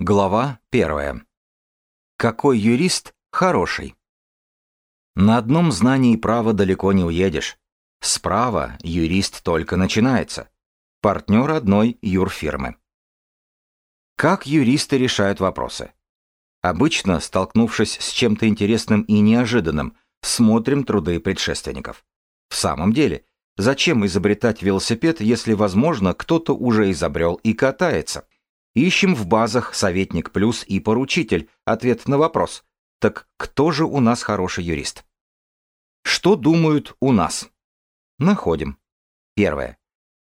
Глава первая. Какой юрист хороший? На одном знании права далеко не уедешь. Справа юрист только начинается. Партнер одной юрфирмы. Как юристы решают вопросы? Обычно, столкнувшись с чем-то интересным и неожиданным, смотрим труды предшественников. В самом деле, зачем изобретать велосипед, если, возможно, кто-то уже изобрел и катается? Ищем в базах «Советник плюс» и «Поручитель» ответ на вопрос «Так кто же у нас хороший юрист?» Что думают у нас? Находим. Первое.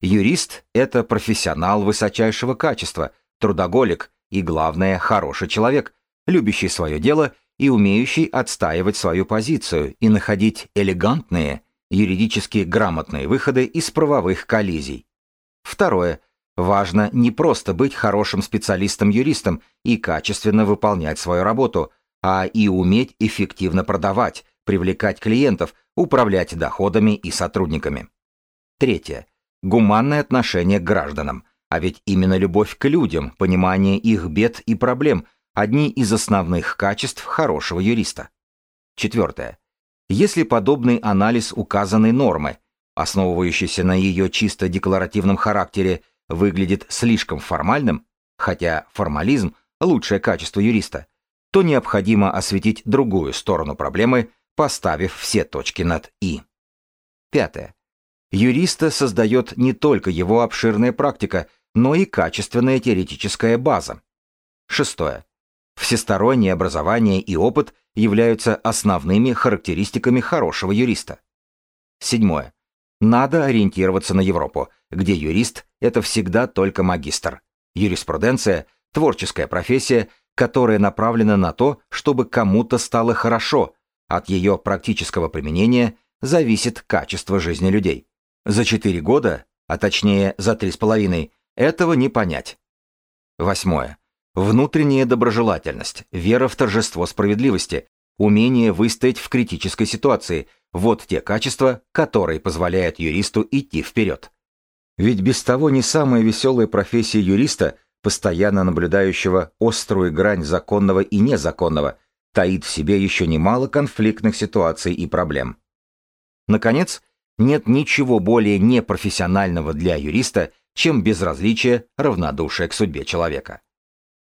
Юрист – это профессионал высочайшего качества, трудоголик и, главное, хороший человек, любящий свое дело и умеющий отстаивать свою позицию и находить элегантные, юридически грамотные выходы из правовых коллизий. Второе. Важно не просто быть хорошим специалистом-юристом и качественно выполнять свою работу, а и уметь эффективно продавать, привлекать клиентов, управлять доходами и сотрудниками. Третье. Гуманное отношение к гражданам. А ведь именно любовь к людям, понимание их бед и проблем – одни из основных качеств хорошего юриста. Четвертое. Если подобный анализ указанной нормы, основывающийся на ее чисто декларативном характере – выглядит слишком формальным, хотя формализм – лучшее качество юриста, то необходимо осветить другую сторону проблемы, поставив все точки над «и». Пятое. Юриста создает не только его обширная практика, но и качественная теоретическая база. Шестое. Всестороннее образование и опыт являются основными характеристиками хорошего юриста. Седьмое. Надо ориентироваться на Европу, где юрист – это всегда только магистр. Юриспруденция – творческая профессия, которая направлена на то, чтобы кому-то стало хорошо. От ее практического применения зависит качество жизни людей. За 4 года, а точнее за 3,5, этого не понять. Восьмое. Внутренняя доброжелательность, вера в торжество справедливости, умение выстоять в критической ситуации – вот те качества, которые позволяют юристу идти вперед. Ведь без того не самая веселая профессия юриста, постоянно наблюдающего острую грань законного и незаконного, таит в себе еще немало конфликтных ситуаций и проблем. Наконец, нет ничего более непрофессионального для юриста, чем безразличие, равнодушие к судьбе человека.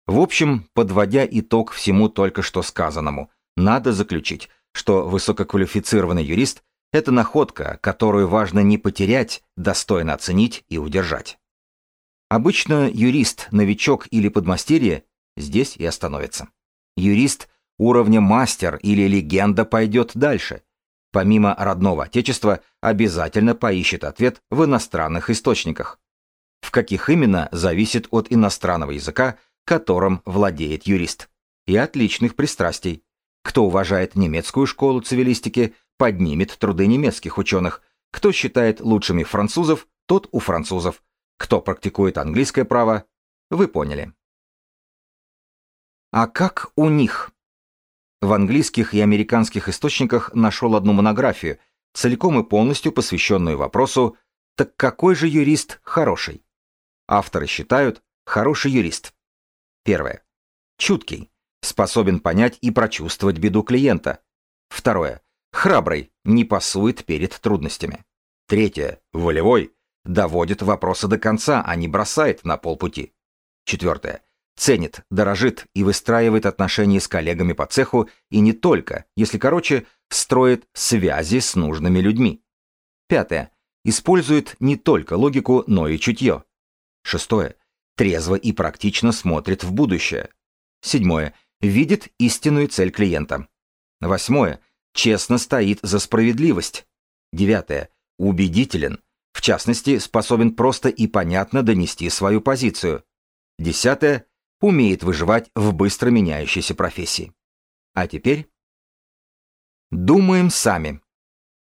В общем, подводя итог всему только что сказанному – надо заключить, что высококвалифицированный юрист – это находка, которую важно не потерять, достойно оценить и удержать. Обычно юрист, новичок или подмастерье здесь и остановится. Юрист уровня мастер или легенда пойдет дальше. Помимо родного отечества, обязательно поищет ответ в иностранных источниках. В каких именно, зависит от иностранного языка, которым владеет юрист, и от личных пристрастий, кто уважает немецкую школу цивилистики, поднимет труды немецких ученых. Кто считает лучшими французов, тот у французов. Кто практикует английское право, вы поняли. А как у них? В английских и американских источниках нашел одну монографию, целиком и полностью посвященную вопросу «Так какой же юрист хороший?» Авторы считают «хороший юрист». Первое. Чуткий способен понять и прочувствовать беду клиента. Второе. Храбрый, не пасует перед трудностями. Третье. Волевой, доводит вопросы до конца, а не бросает на полпути. Четвертое. Ценит, дорожит и выстраивает отношения с коллегами по цеху и не только, если короче, строит связи с нужными людьми. Пятое. Использует не только логику, но и чутье. Шестое. Трезво и практично смотрит в будущее. Седьмое видит истинную цель клиента. Восьмое. Честно стоит за справедливость. Девятое. Убедителен. В частности, способен просто и понятно донести свою позицию. Десятое. Умеет выживать в быстро меняющейся профессии. А теперь... Думаем сами.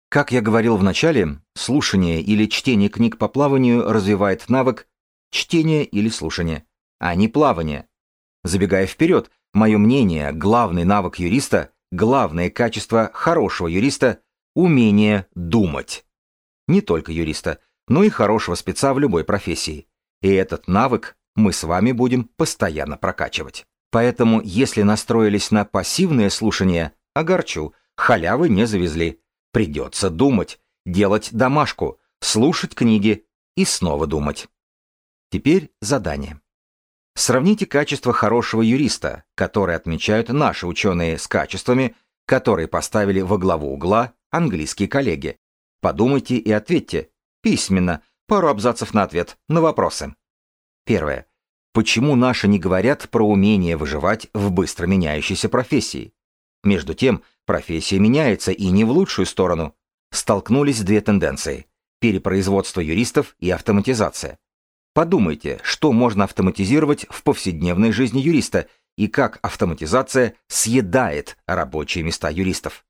Как я говорил в начале, слушание или чтение книг по плаванию развивает навык чтения или слушания, а не плавания. Забегая вперед, Мое мнение, главный навык юриста, главное качество хорошего юриста – умение думать. Не только юриста, но и хорошего спеца в любой профессии. И этот навык мы с вами будем постоянно прокачивать. Поэтому, если настроились на пассивное слушание, огорчу, халявы не завезли. Придется думать, делать домашку, слушать книги и снова думать. Теперь задание. Сравните качество хорошего юриста, которые отмечают наши ученые, с качествами, которые поставили во главу угла английские коллеги. Подумайте и ответьте. Письменно. Пару абзацев на ответ. На вопросы. Первое. Почему наши не говорят про умение выживать в быстро меняющейся профессии? Между тем, профессия меняется и не в лучшую сторону. Столкнулись две тенденции – перепроизводство юристов и автоматизация. Подумайте, что можно автоматизировать в повседневной жизни юриста и как автоматизация съедает рабочие места юристов.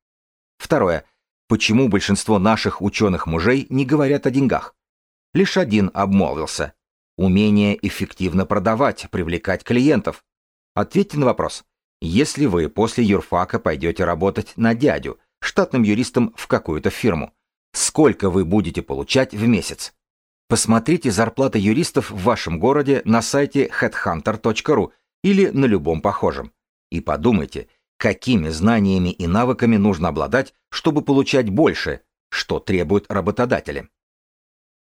Второе. Почему большинство наших ученых-мужей не говорят о деньгах? Лишь один обмолвился. Умение эффективно продавать, привлекать клиентов. Ответьте на вопрос. Если вы после юрфака пойдете работать на дядю, штатным юристом в какую-то фирму, сколько вы будете получать в месяц? Посмотрите зарплаты юристов в вашем городе на сайте headhunter.ru или на любом похожем. И подумайте, какими знаниями и навыками нужно обладать, чтобы получать больше, что требуют работодатели.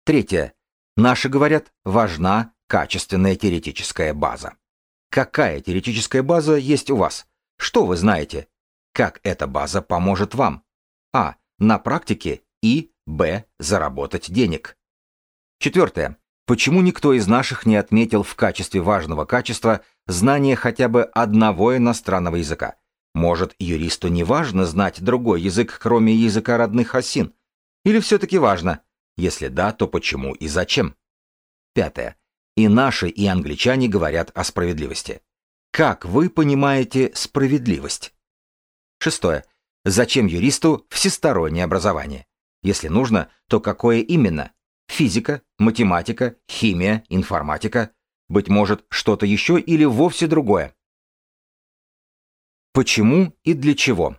Третье. Наши говорят, важна качественная теоретическая база. Какая теоретическая база есть у вас? Что вы знаете? Как эта база поможет вам? А. На практике и Б. Заработать денег. Четвертое. Почему никто из наших не отметил в качестве важного качества знание хотя бы одного иностранного языка? Может, юристу не важно знать другой язык, кроме языка родных осин? Или все-таки важно? Если да, то почему и зачем? Пятое. И наши, и англичане говорят о справедливости. Как вы понимаете справедливость? Шестое. Зачем юристу всестороннее образование? Если нужно, то какое именно? Физика, математика, химия, информатика, быть может, что-то еще или вовсе другое. Почему и для чего?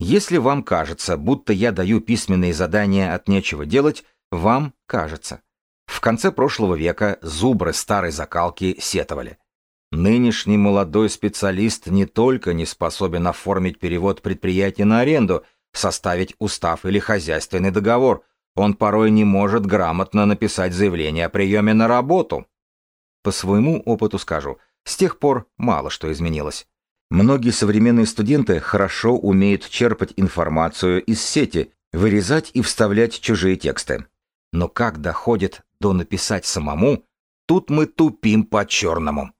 Если вам кажется, будто я даю письменные задания от нечего делать, вам кажется. В конце прошлого века зубры старой закалки сетовали. Нынешний молодой специалист не только не способен оформить перевод предприятия на аренду, составить устав или хозяйственный договор, он порой не может грамотно написать заявление о приеме на работу. По своему опыту скажу, с тех пор мало что изменилось. Многие современные студенты хорошо умеют черпать информацию из сети, вырезать и вставлять чужие тексты. Но как доходит до написать самому, тут мы тупим по-черному.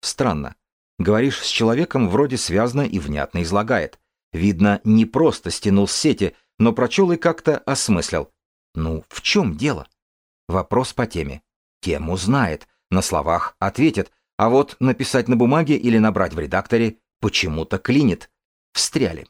Странно. Говоришь с человеком, вроде связано и внятно излагает. Видно, не просто стянул с сети, но прочел и как-то осмыслил. Ну, в чем дело? Вопрос по теме. Тему знает, на словах ответит, а вот написать на бумаге или набрать в редакторе почему-то клинит. Встряли.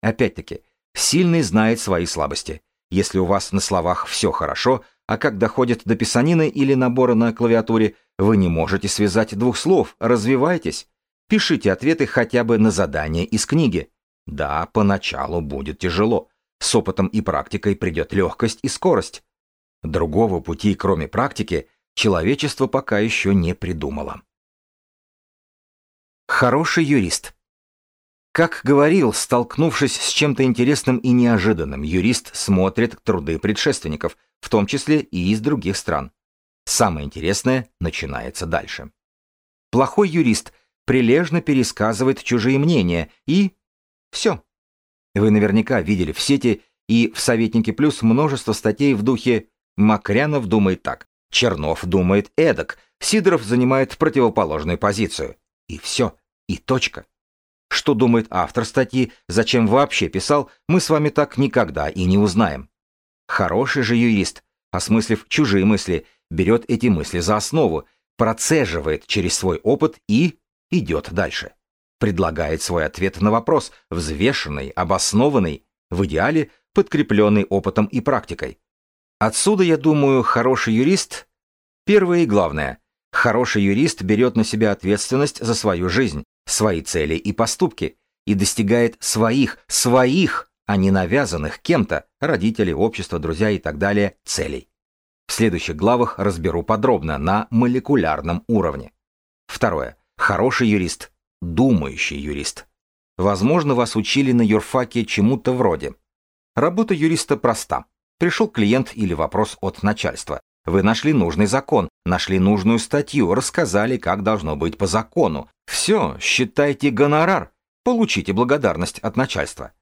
Опять-таки, сильный знает свои слабости. Если у вас на словах все хорошо, а как доходит до писанины или набора на клавиатуре, вы не можете связать двух слов, развивайтесь. Пишите ответы хотя бы на задание из книги. Да, поначалу будет тяжело. С опытом и практикой придет легкость и скорость. Другого пути, кроме практики, человечество пока еще не придумало. Хороший юрист. Как говорил, столкнувшись с чем-то интересным и неожиданным, юрист смотрит труды предшественников, в том числе и из других стран. Самое интересное начинается дальше. Плохой юрист прилежно пересказывает чужие мнения и... Все. Вы наверняка видели в сети и в «Советнике плюс» множество статей в духе «Макрянов думает так», «Чернов думает эдак», «Сидоров занимает противоположную позицию». И все, и точка. Что думает автор статьи, зачем вообще писал, мы с вами так никогда и не узнаем. Хороший же юрист, осмыслив чужие мысли, берет эти мысли за основу, процеживает через свой опыт и идет дальше предлагает свой ответ на вопрос, взвешенный, обоснованный, в идеале подкрепленный опытом и практикой. Отсюда, я думаю, хороший юрист – первое и главное. Хороший юрист берет на себя ответственность за свою жизнь, свои цели и поступки, и достигает своих, своих, а не навязанных кем-то, родители, общество, друзья и так далее, целей. В следующих главах разберу подробно на молекулярном уровне. Второе. Хороший юрист думающий юрист. Возможно, вас учили на юрфаке чему-то вроде. Работа юриста проста. Пришел клиент или вопрос от начальства. Вы нашли нужный закон, нашли нужную статью, рассказали, как должно быть по закону. Все, считайте гонорар, получите благодарность от начальства.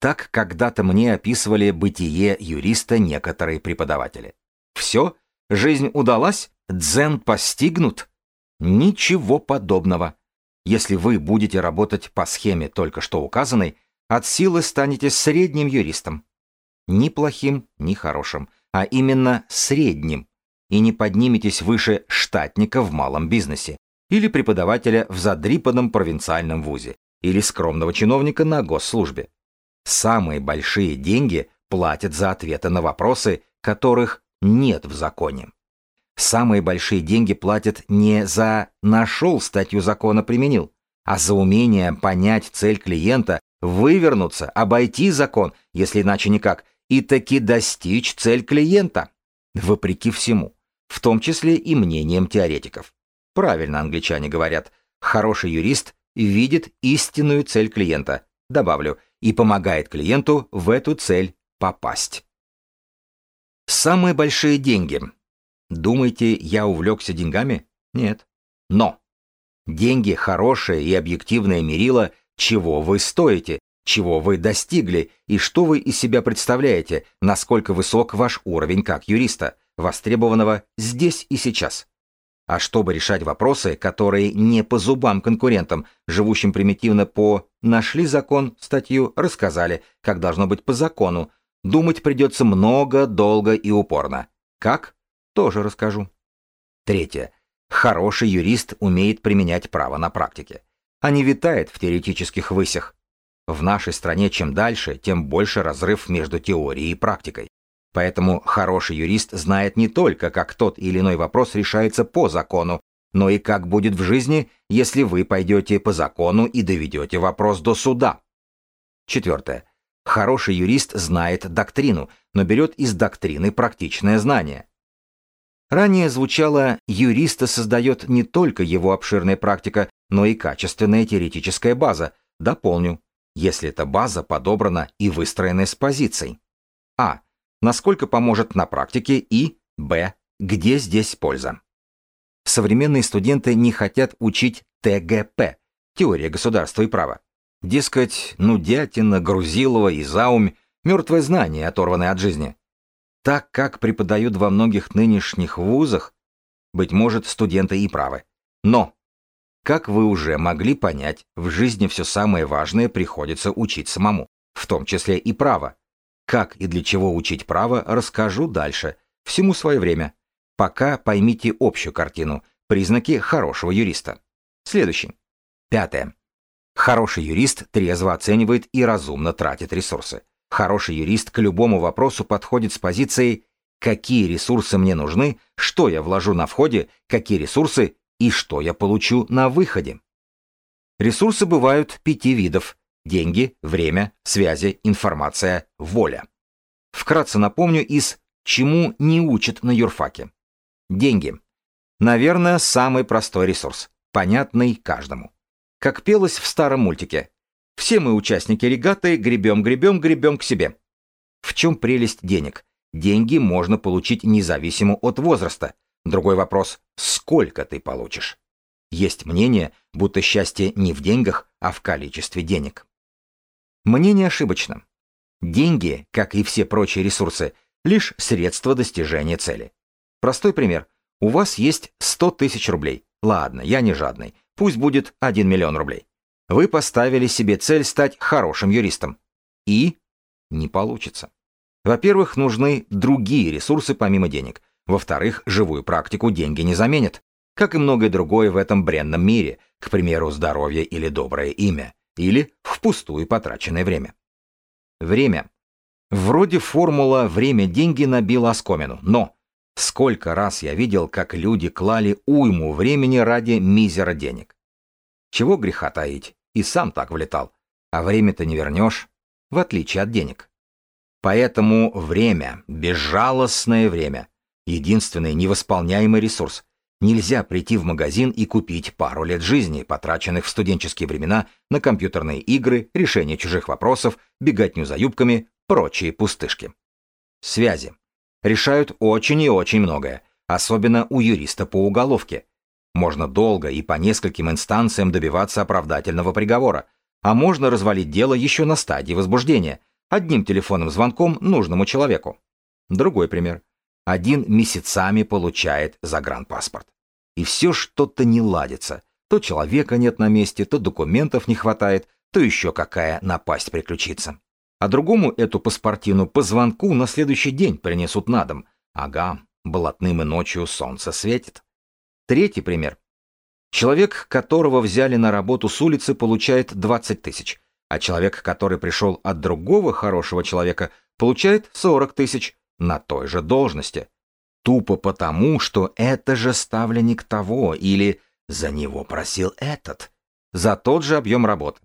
Так когда-то мне описывали бытие юриста некоторые преподаватели. Все, жизнь удалась, дзен постигнут. Ничего подобного. Если вы будете работать по схеме только что указанной, от силы станете средним юристом. Ни плохим, ни хорошим, а именно средним. И не подниметесь выше штатника в малом бизнесе или преподавателя в задрипанном провинциальном вузе или скромного чиновника на госслужбе. Самые большие деньги платят за ответы на вопросы, которых нет в законе. Самые большие деньги платят не за «нашел статью закона применил», а за умение понять цель клиента, вывернуться, обойти закон, если иначе никак, и таки достичь цель клиента. Вопреки всему, в том числе и мнениям теоретиков. Правильно англичане говорят, хороший юрист видит истинную цель клиента, добавлю, и помогает клиенту в эту цель попасть. Самые большие деньги Думаете, я увлекся деньгами? Нет. Но деньги – хорошее и объективное мерило, чего вы стоите, чего вы достигли и что вы из себя представляете, насколько высок ваш уровень как юриста, востребованного здесь и сейчас. А чтобы решать вопросы, которые не по зубам конкурентам, живущим примитивно по «нашли закон», статью рассказали, как должно быть по закону, думать придется много, долго и упорно. Как? тоже расскажу. Третье. Хороший юрист умеет применять право на практике, а не витает в теоретических высях. В нашей стране чем дальше, тем больше разрыв между теорией и практикой. Поэтому хороший юрист знает не только, как тот или иной вопрос решается по закону, но и как будет в жизни, если вы пойдете по закону и доведете вопрос до суда. Четвертое. Хороший юрист знает доктрину, но берет из доктрины практичное знание. Ранее звучало «юриста создает не только его обширная практика, но и качественная теоретическая база». Дополню, если эта база подобрана и выстроена с позицией. А. Насколько поможет на практике и Б. Где здесь польза? Современные студенты не хотят учить ТГП – теория государства и права. Дескать, нудятина, Грузилова и Заумь – мертвое знание, оторванное от жизни так как преподают во многих нынешних вузах, быть может, студенты и правы. Но, как вы уже могли понять, в жизни все самое важное приходится учить самому, в том числе и право. Как и для чего учить право, расскажу дальше, всему свое время. Пока поймите общую картину, признаки хорошего юриста. Следующий. Пятое. Хороший юрист трезво оценивает и разумно тратит ресурсы. Хороший юрист к любому вопросу подходит с позицией: «какие ресурсы мне нужны», «что я вложу на входе», «какие ресурсы» и «что я получу на выходе». Ресурсы бывают пяти видов – деньги, время, связи, информация, воля. Вкратце напомню из «Чему не учат на юрфаке». Деньги. Наверное, самый простой ресурс, понятный каждому. Как пелось в старом мультике, все мы участники регаты гребем, гребем, гребем к себе. В чем прелесть денег? Деньги можно получить независимо от возраста. Другой вопрос – сколько ты получишь? Есть мнение, будто счастье не в деньгах, а в количестве денег. Мнение ошибочно. Деньги, как и все прочие ресурсы, лишь средство достижения цели. Простой пример. У вас есть 100 тысяч рублей. Ладно, я не жадный. Пусть будет 1 миллион рублей. Вы поставили себе цель стать хорошим юристом. И не получится. Во-первых, нужны другие ресурсы помимо денег. Во-вторых, живую практику деньги не заменят. Как и многое другое в этом бренном мире, к примеру, здоровье или доброе имя, или впустую потраченное время. Время. Вроде формула «время-деньги» набила оскомину, но сколько раз я видел, как люди клали уйму времени ради мизера денег. Чего греха таить, и сам так влетал. А время-то не вернешь, в отличие от денег. Поэтому время, безжалостное время, единственный невосполняемый ресурс. Нельзя прийти в магазин и купить пару лет жизни, потраченных в студенческие времена на компьютерные игры, решение чужих вопросов, беготню за юбками, прочие пустышки. Связи. Решают очень и очень многое, особенно у юриста по уголовке – можно долго и по нескольким инстанциям добиваться оправдательного приговора, а можно развалить дело еще на стадии возбуждения, одним телефонным звонком нужному человеку. Другой пример. Один месяцами получает загранпаспорт. И все что-то не ладится. То человека нет на месте, то документов не хватает, то еще какая напасть приключится. А другому эту паспортину по звонку на следующий день принесут на дом. Ага, блатным и ночью солнце светит. Третий пример. Человек, которого взяли на работу с улицы, получает 20 тысяч, а человек, который пришел от другого хорошего человека, получает 40 тысяч на той же должности. Тупо потому, что это же ставленник того или за него просил этот, за тот же объем работы.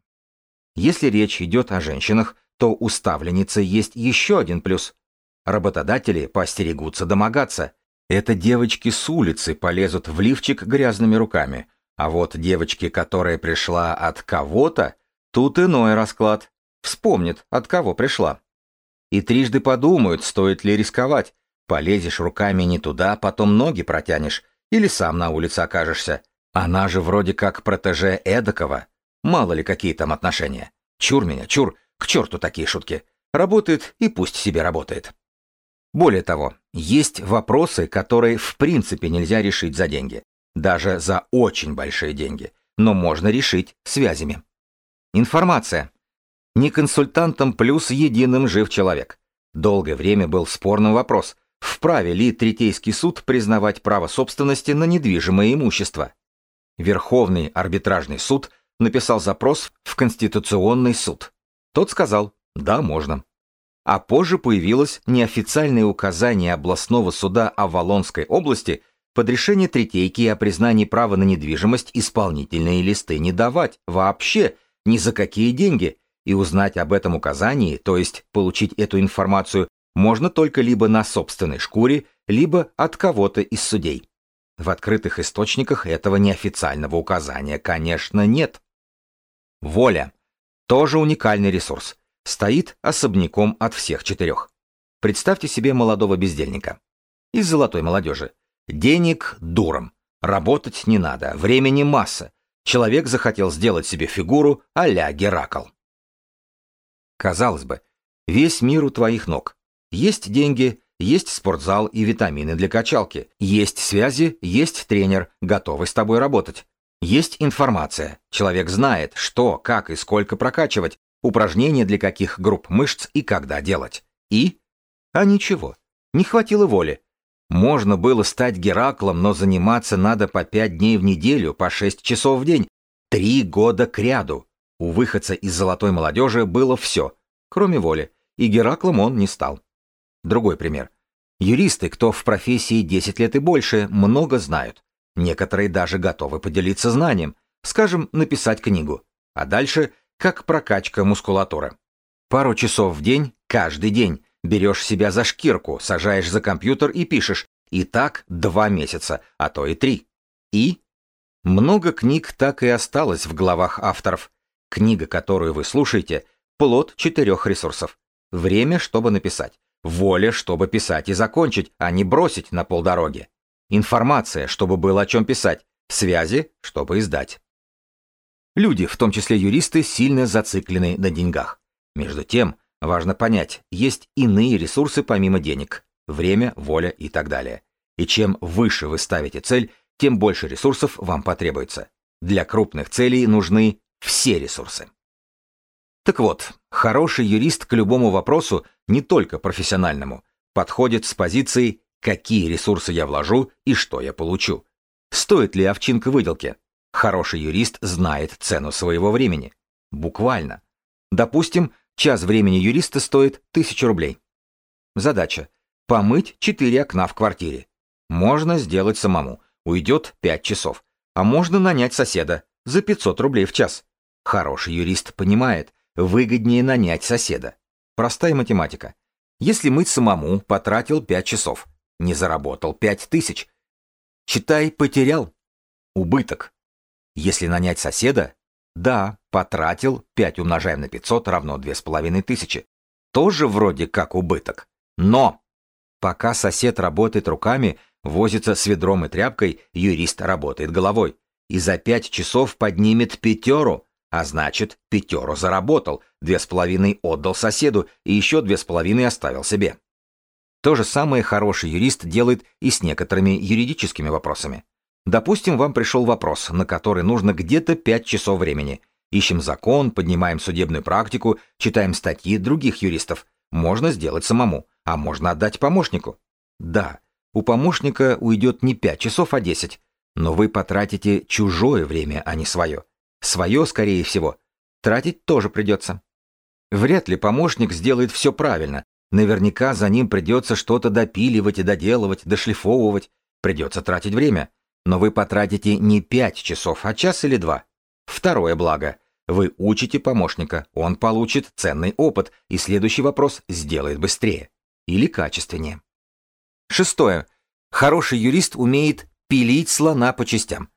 Если речь идет о женщинах, то у ставленницы есть еще один плюс. Работодатели постерегутся домогаться – это девочки с улицы полезут в лифчик грязными руками. А вот девочки, которая пришла от кого-то, тут иной расклад. Вспомнит, от кого пришла. И трижды подумают, стоит ли рисковать. Полезешь руками не туда, потом ноги протянешь. Или сам на улице окажешься. Она же вроде как протеже Эдакова. Мало ли какие там отношения. Чур меня, чур. К черту такие шутки. Работает и пусть себе работает. Более того, есть вопросы, которые в принципе нельзя решить за деньги, даже за очень большие деньги, но можно решить связями. Информация. Не консультантом плюс единым жив человек. Долгое время был спорным вопрос, вправе ли Третейский суд признавать право собственности на недвижимое имущество. Верховный арбитражный суд написал запрос в Конституционный суд. Тот сказал, да, можно а позже появилось неофициальное указание областного суда Авалонской области под решение Третейки о признании права на недвижимость исполнительные листы не давать вообще ни за какие деньги, и узнать об этом указании, то есть получить эту информацию, можно только либо на собственной шкуре, либо от кого-то из судей. В открытых источниках этого неофициального указания, конечно, нет. Воля. Тоже уникальный ресурс стоит а особняком от всех четырех. Представьте себе молодого бездельника. Из золотой молодежи. Денег дуром. Работать не надо, времени масса. Человек захотел сделать себе фигуру а-ля Геракл. Казалось бы, весь мир у твоих ног. Есть деньги, есть спортзал и витамины для качалки, есть связи, есть тренер, готовый с тобой работать. Есть информация, человек знает, что, как и сколько прокачивать, упражнения для каких групп мышц и когда делать. И? А ничего. Не хватило воли. Можно было стать Гераклом, но заниматься надо по пять дней в неделю, по шесть часов в день. Три года кряду. У выходца из золотой молодежи было все, кроме воли, и Гераклом он не стал. Другой пример. Юристы, кто в профессии 10 лет и больше, много знают. Некоторые даже готовы поделиться знанием, скажем, написать книгу. А дальше как прокачка мускулатуры. Пару часов в день, каждый день, берешь себя за шкирку, сажаешь за компьютер и пишешь. И так два месяца, а то и три. И? Много книг так и осталось в главах авторов. Книга, которую вы слушаете, плод четырех ресурсов. Время, чтобы написать. Воля, чтобы писать и закончить, а не бросить на полдороги. Информация, чтобы было о чем писать. Связи, чтобы издать. Люди, в том числе юристы, сильно зациклены на деньгах. Между тем, важно понять, есть иные ресурсы помимо денег – время, воля и так далее. И чем выше вы ставите цель, тем больше ресурсов вам потребуется. Для крупных целей нужны все ресурсы. Так вот, хороший юрист к любому вопросу, не только профессиональному, подходит с позиции «какие ресурсы я вложу и что я получу?». Стоит ли овчинка выделки? Хороший юрист знает цену своего времени. Буквально. Допустим, час времени юриста стоит 1000 рублей. Задача – помыть 4 окна в квартире. Можно сделать самому, уйдет 5 часов. А можно нанять соседа за 500 рублей в час. Хороший юрист понимает, выгоднее нанять соседа. Простая математика. Если мыть самому, потратил 5 часов, не заработал 5 тысяч. Читай, потерял. Убыток. Если нанять соседа, да, потратил 5 умножаем на 500 равно 2500. Тоже вроде как убыток. Но пока сосед работает руками, возится с ведром и тряпкой, юрист работает головой. И за 5 часов поднимет пятеру, а значит, пятеру заработал, две с половиной отдал соседу и еще две с половиной оставил себе. То же самое хороший юрист делает и с некоторыми юридическими вопросами. Допустим, вам пришел вопрос, на который нужно где-то 5 часов времени. Ищем закон, поднимаем судебную практику, читаем статьи других юристов. Можно сделать самому, а можно отдать помощнику. Да, у помощника уйдет не 5 часов, а 10, но вы потратите чужое время, а не свое. Свое, скорее всего, тратить тоже придется. Вряд ли помощник сделает все правильно. Наверняка за ним придется что-то допиливать и доделывать, дошлифовывать. Придется тратить время но вы потратите не 5 часов, а час или два. Второе благо. Вы учите помощника, он получит ценный опыт, и следующий вопрос сделает быстрее или качественнее. Шестое. Хороший юрист умеет пилить слона по частям.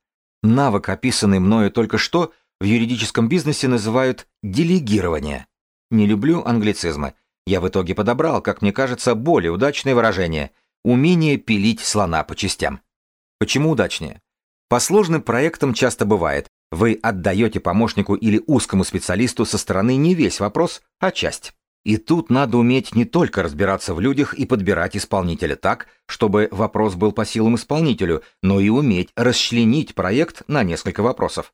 Навык, описанный мною только что, в юридическом бизнесе называют делегирование. Не люблю англицизмы. Я в итоге подобрал, как мне кажется, более удачное выражение – умение пилить слона по частям. Почему удачнее? По сложным проектам часто бывает, вы отдаете помощнику или узкому специалисту со стороны не весь вопрос, а часть. И тут надо уметь не только разбираться в людях и подбирать исполнителя так, чтобы вопрос был по силам исполнителю, но и уметь расчленить проект на несколько вопросов.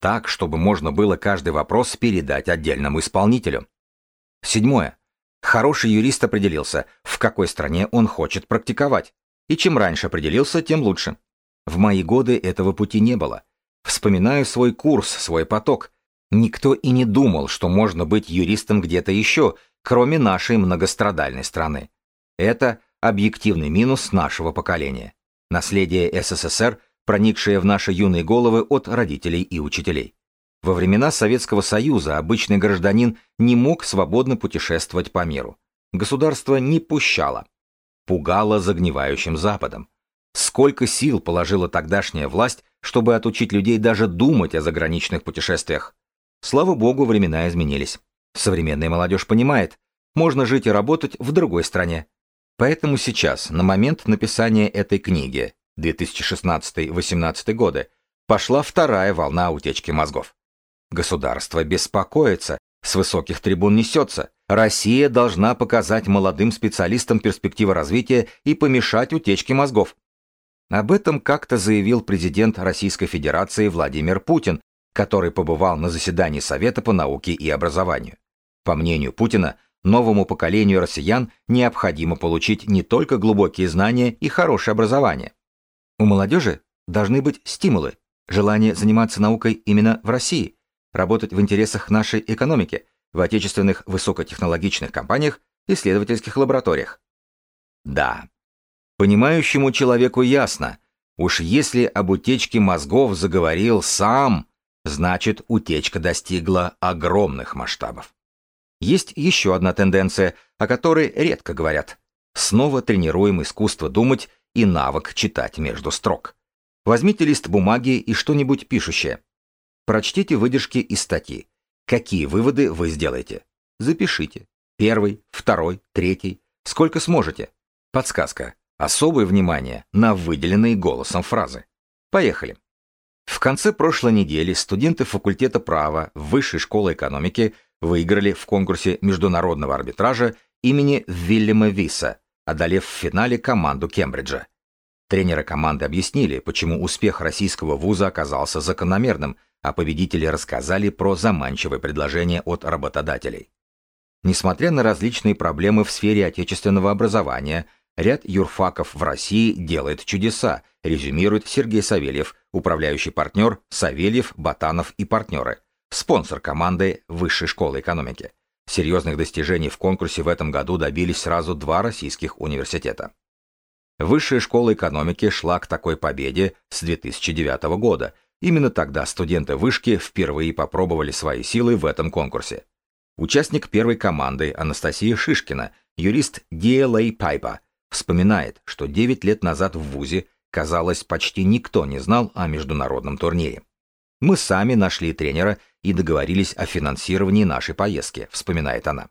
Так, чтобы можно было каждый вопрос передать отдельному исполнителю. Седьмое. Хороший юрист определился, в какой стране он хочет практиковать. И чем раньше определился, тем лучше. В мои годы этого пути не было. Вспоминаю свой курс, свой поток. Никто и не думал, что можно быть юристом где-то еще, кроме нашей многострадальной страны. Это объективный минус нашего поколения. Наследие СССР, проникшее в наши юные головы от родителей и учителей. Во времена Советского Союза обычный гражданин не мог свободно путешествовать по миру. Государство не пущало. Пугало загнивающим Западом. Сколько сил положила тогдашняя власть, чтобы отучить людей даже думать о заграничных путешествиях. Слава богу, времена изменились. Современная молодежь понимает, можно жить и работать в другой стране. Поэтому сейчас, на момент написания этой книги, (2016-2018 годы, пошла вторая волна утечки мозгов. Государство беспокоится, с высоких трибун несется. Россия должна показать молодым специалистам перспективы развития и помешать утечке мозгов. Об этом как-то заявил президент Российской Федерации Владимир Путин, который побывал на заседании Совета по науке и образованию. По мнению Путина, новому поколению россиян необходимо получить не только глубокие знания и хорошее образование. У молодежи должны быть стимулы, желание заниматься наукой именно в России, работать в интересах нашей экономики, в отечественных высокотехнологичных компаниях, исследовательских лабораториях. Да, Понимающему человеку ясно, уж если об утечке мозгов заговорил сам, значит утечка достигла огромных масштабов. Есть еще одна тенденция, о которой редко говорят. Снова тренируем искусство думать и навык читать между строк. Возьмите лист бумаги и что-нибудь пишущее. Прочтите выдержки из статьи. Какие выводы вы сделаете? Запишите. Первый, второй, третий. Сколько сможете? Подсказка особое внимание на выделенные голосом фразы. Поехали. В конце прошлой недели студенты факультета права Высшей школы экономики выиграли в конкурсе международного арбитража имени Вильяма Виса, одолев в финале команду Кембриджа. Тренеры команды объяснили, почему успех российского вуза оказался закономерным, а победители рассказали про заманчивые предложения от работодателей. Несмотря на различные проблемы в сфере отечественного образования – Ряд юрфаков в России делает чудеса, резюмирует Сергей Савельев, управляющий партнер Савельев, Батанов и партнеры, спонсор команды Высшей школы экономики. Серьезных достижений в конкурсе в этом году добились сразу два российских университета. Высшая школа экономики шла к такой победе с 2009 года. Именно тогда студенты вышки впервые попробовали свои силы в этом конкурсе. Участник первой команды Анастасия Шишкина, юрист DLA Piper. – вспоминает, что 9 лет назад в ВУЗе, казалось, почти никто не знал о международном турнире. «Мы сами нашли тренера и договорились о финансировании нашей поездки», — вспоминает она.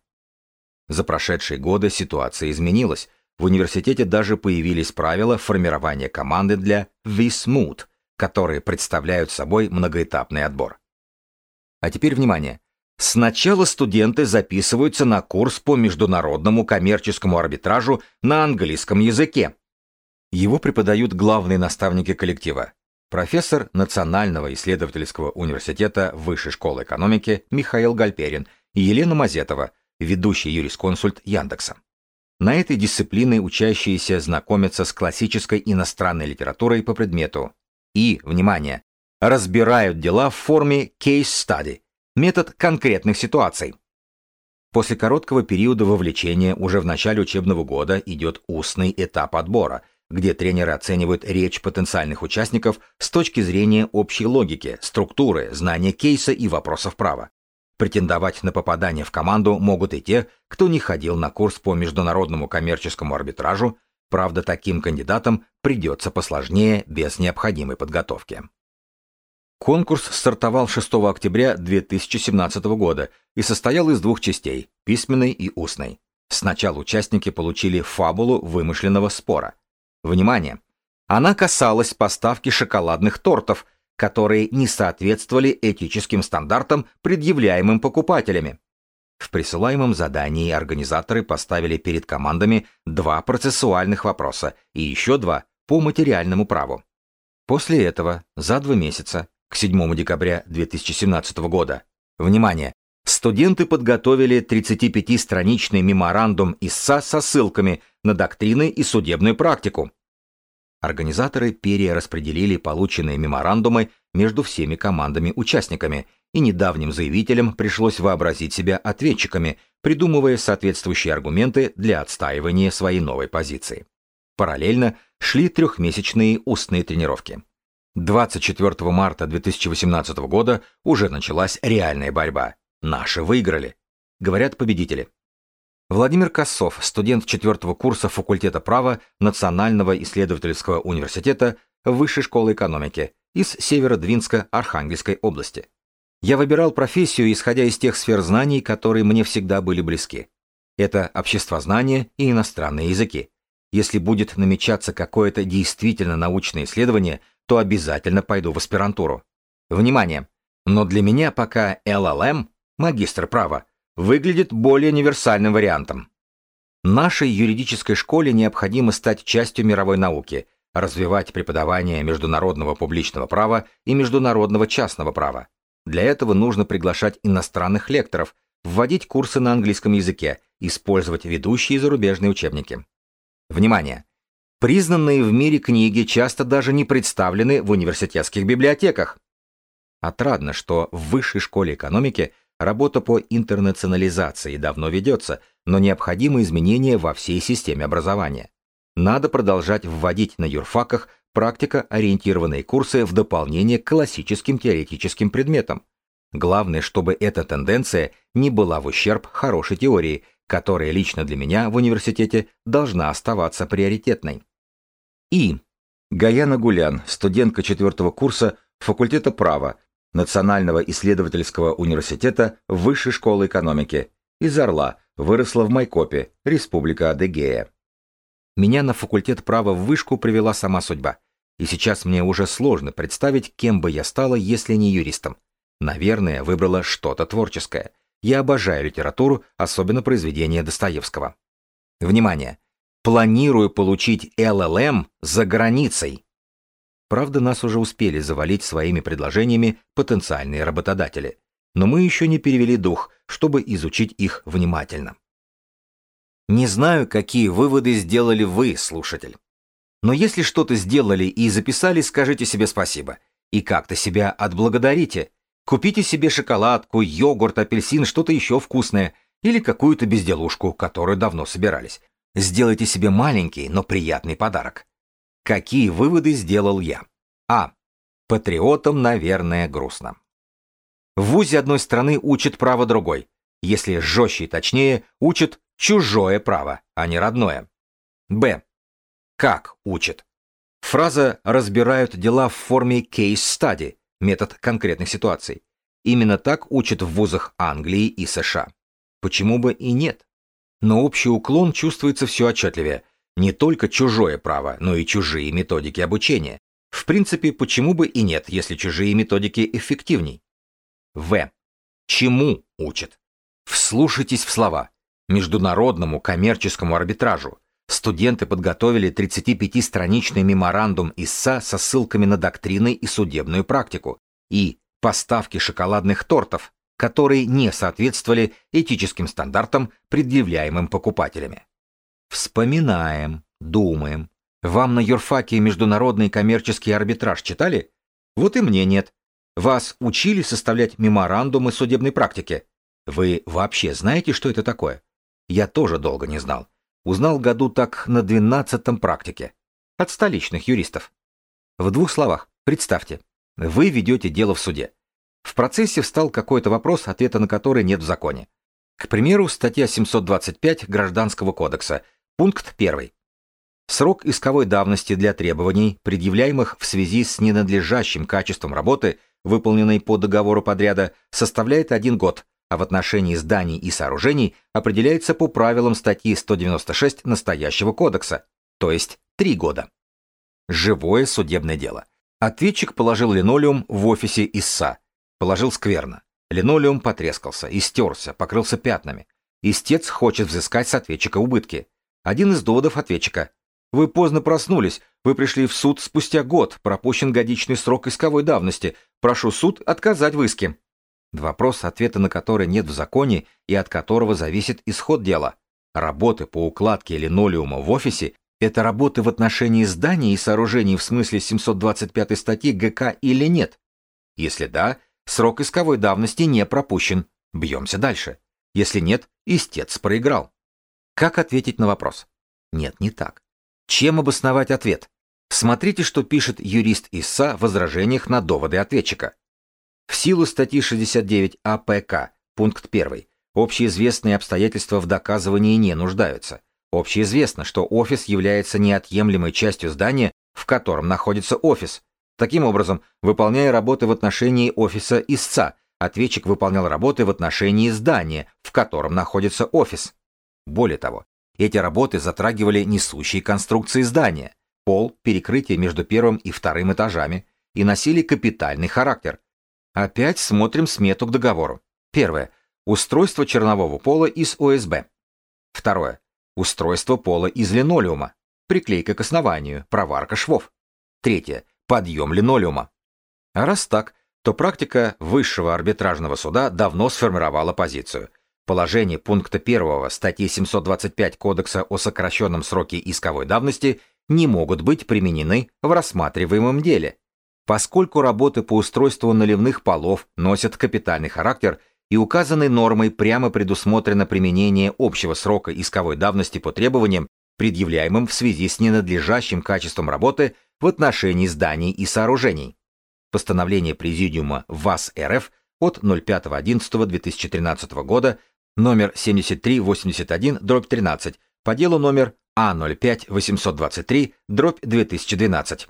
За прошедшие годы ситуация изменилась. В университете даже появились правила формирования команды для VSMOOT, которые представляют собой многоэтапный отбор. А теперь внимание! Сначала студенты записываются на курс по международному коммерческому арбитражу на английском языке. Его преподают главные наставники коллектива – профессор Национального исследовательского университета Высшей школы экономики Михаил Гальперин и Елена Мазетова, ведущий юрисконсульт Яндекса. На этой дисциплине учащиеся знакомятся с классической иностранной литературой по предмету и, внимание, разбирают дела в форме кейс-стади. – метод конкретных ситуаций. После короткого периода вовлечения уже в начале учебного года идет устный этап отбора, где тренеры оценивают речь потенциальных участников с точки зрения общей логики, структуры, знания кейса и вопросов права. Претендовать на попадание в команду могут и те, кто не ходил на курс по международному коммерческому арбитражу, правда таким кандидатам придется посложнее без необходимой подготовки. Конкурс стартовал 6 октября 2017 года и состоял из двух частей – письменной и устной. Сначала участники получили фабулу вымышленного спора. Внимание! Она касалась поставки шоколадных тортов, которые не соответствовали этическим стандартам, предъявляемым покупателями. В присылаемом задании организаторы поставили перед командами два процессуальных вопроса и еще два по материальному праву. После этого, за два месяца, к 7 декабря 2017 года. Внимание! Студенты подготовили 35-страничный меморандум ИСА со ссылками на доктрины и судебную практику. Организаторы перераспределили полученные меморандумы между всеми командами-участниками, и недавним заявителям пришлось вообразить себя ответчиками, придумывая соответствующие аргументы для отстаивания своей новой позиции. Параллельно шли трехмесячные устные тренировки. 24 марта 2018 года уже началась реальная борьба. Наши выиграли, говорят победители. Владимир Косов, студент 4 курса факультета права Национального исследовательского университета Высшей школы экономики из Северодвинска Архангельской области. Я выбирал профессию, исходя из тех сфер знаний, которые мне всегда были близки. Это обществознание и иностранные языки. Если будет намечаться какое-то действительно научное исследование – то обязательно пойду в аспирантуру. Внимание! Но для меня пока LLM, магистр права, выглядит более универсальным вариантом. Нашей юридической школе необходимо стать частью мировой науки, развивать преподавание международного публичного права и международного частного права. Для этого нужно приглашать иностранных лекторов, вводить курсы на английском языке, использовать ведущие зарубежные учебники. Внимание! Признанные в мире книги часто даже не представлены в университетских библиотеках. Отрадно, что в Высшей школе экономики работа по интернационализации давно ведется, но необходимы изменения во всей системе образования. Надо продолжать вводить на юрфаках практикоориентированные курсы в дополнение к классическим теоретическим предметам. Главное, чтобы эта тенденция не была в ущерб хорошей теории, которая лично для меня в университете должна оставаться приоритетной. И. Гаяна Гулян, студентка четвертого курса факультета права Национального исследовательского университета Высшей школы экономики из Орла, выросла в Майкопе, Республика Адыгея. Меня на факультет права в вышку привела сама судьба. И сейчас мне уже сложно представить, кем бы я стала, если не юристом. Наверное, выбрала что-то творческое. Я обожаю литературу, особенно произведения Достоевского. Внимание! планирую получить LLM за границей. Правда, нас уже успели завалить своими предложениями потенциальные работодатели, но мы еще не перевели дух, чтобы изучить их внимательно. Не знаю, какие выводы сделали вы, слушатель. Но если что-то сделали и записали, скажите себе спасибо. И как-то себя отблагодарите. Купите себе шоколадку, йогурт, апельсин, что-то еще вкусное. Или какую-то безделушку, которую давно собирались. Сделайте себе маленький, но приятный подарок. Какие выводы сделал я? А. Патриотам, наверное, грустно. В ВУЗе одной страны учат право другой. Если жестче и точнее, учат чужое право, а не родное. Б. Как учат? Фраза «разбирают дела в форме кейс-стади» — метод конкретных ситуаций. Именно так учат в вузах Англии и США. Почему бы и нет? но общий уклон чувствуется все отчетливее. Не только чужое право, но и чужие методики обучения. В принципе, почему бы и нет, если чужие методики эффективней? В. Чему учат? Вслушайтесь в слова. Международному коммерческому арбитражу. Студенты подготовили 35-страничный меморандум ИСА со ссылками на доктрины и судебную практику. И поставки шоколадных тортов которые не соответствовали этическим стандартам, предъявляемым покупателями. Вспоминаем, думаем. Вам на юрфаке международный коммерческий арбитраж читали? Вот и мне нет. Вас учили составлять меморандумы судебной практики. Вы вообще знаете, что это такое? Я тоже долго не знал. Узнал году так на 12-м практике. От столичных юристов. В двух словах, представьте, вы ведете дело в суде. В процессе встал какой-то вопрос, ответа на который нет в законе. К примеру, статья 725 Гражданского кодекса, пункт 1. Срок исковой давности для требований, предъявляемых в связи с ненадлежащим качеством работы, выполненной по договору подряда, составляет один год, а в отношении зданий и сооружений определяется по правилам статьи 196 настоящего кодекса, то есть три года. Живое судебное дело. Ответчик положил линолеум в офисе ИСА. Положил скверно. Линолеум потрескался, истерся, покрылся пятнами. Истец хочет взыскать с ответчика убытки. Один из доводов ответчика. Вы поздно проснулись, вы пришли в суд спустя год, пропущен годичный срок исковой давности. Прошу суд отказать в иске. Вопрос, ответа на который нет в законе и от которого зависит исход дела. Работы по укладке линолеума в офисе – это работы в отношении зданий и сооружений в смысле 725 статьи ГК или нет? Если да, Срок исковой давности не пропущен. Бьемся дальше. Если нет, истец проиграл. Как ответить на вопрос? Нет, не так. Чем обосновать ответ? Смотрите, что пишет юрист истца в возражениях на доводы ответчика. В силу статьи 69 АПК, пункт 1, общеизвестные обстоятельства в доказывании не нуждаются. Общеизвестно, что офис является неотъемлемой частью здания, в котором находится офис, Таким образом, выполняя работы в отношении офиса истца, ответчик выполнял работы в отношении здания, в котором находится офис. Более того, эти работы затрагивали несущие конструкции здания, пол, перекрытие между первым и вторым этажами и носили капитальный характер. Опять смотрим смету к договору. Первое. Устройство чернового пола из ОСБ. Второе. Устройство пола из линолеума. Приклейка к основанию, проварка швов. Третье подъем линолеума. Раз так, то практика Высшего арбитражного суда давно сформировала позицию. Положение пункта 1 статьи 725 Кодекса о сокращенном сроке исковой давности не могут быть применены в рассматриваемом деле, поскольку работы по устройству наливных полов носят капитальный характер и указанной нормой прямо предусмотрено применение общего срока исковой давности по требованиям, предъявляемым в связи с ненадлежащим качеством работы в отношении зданий и сооружений. Постановление Президиума ВАС РФ от 05.11.2013 года номер 7381-13 по делу номер А05-823-2012.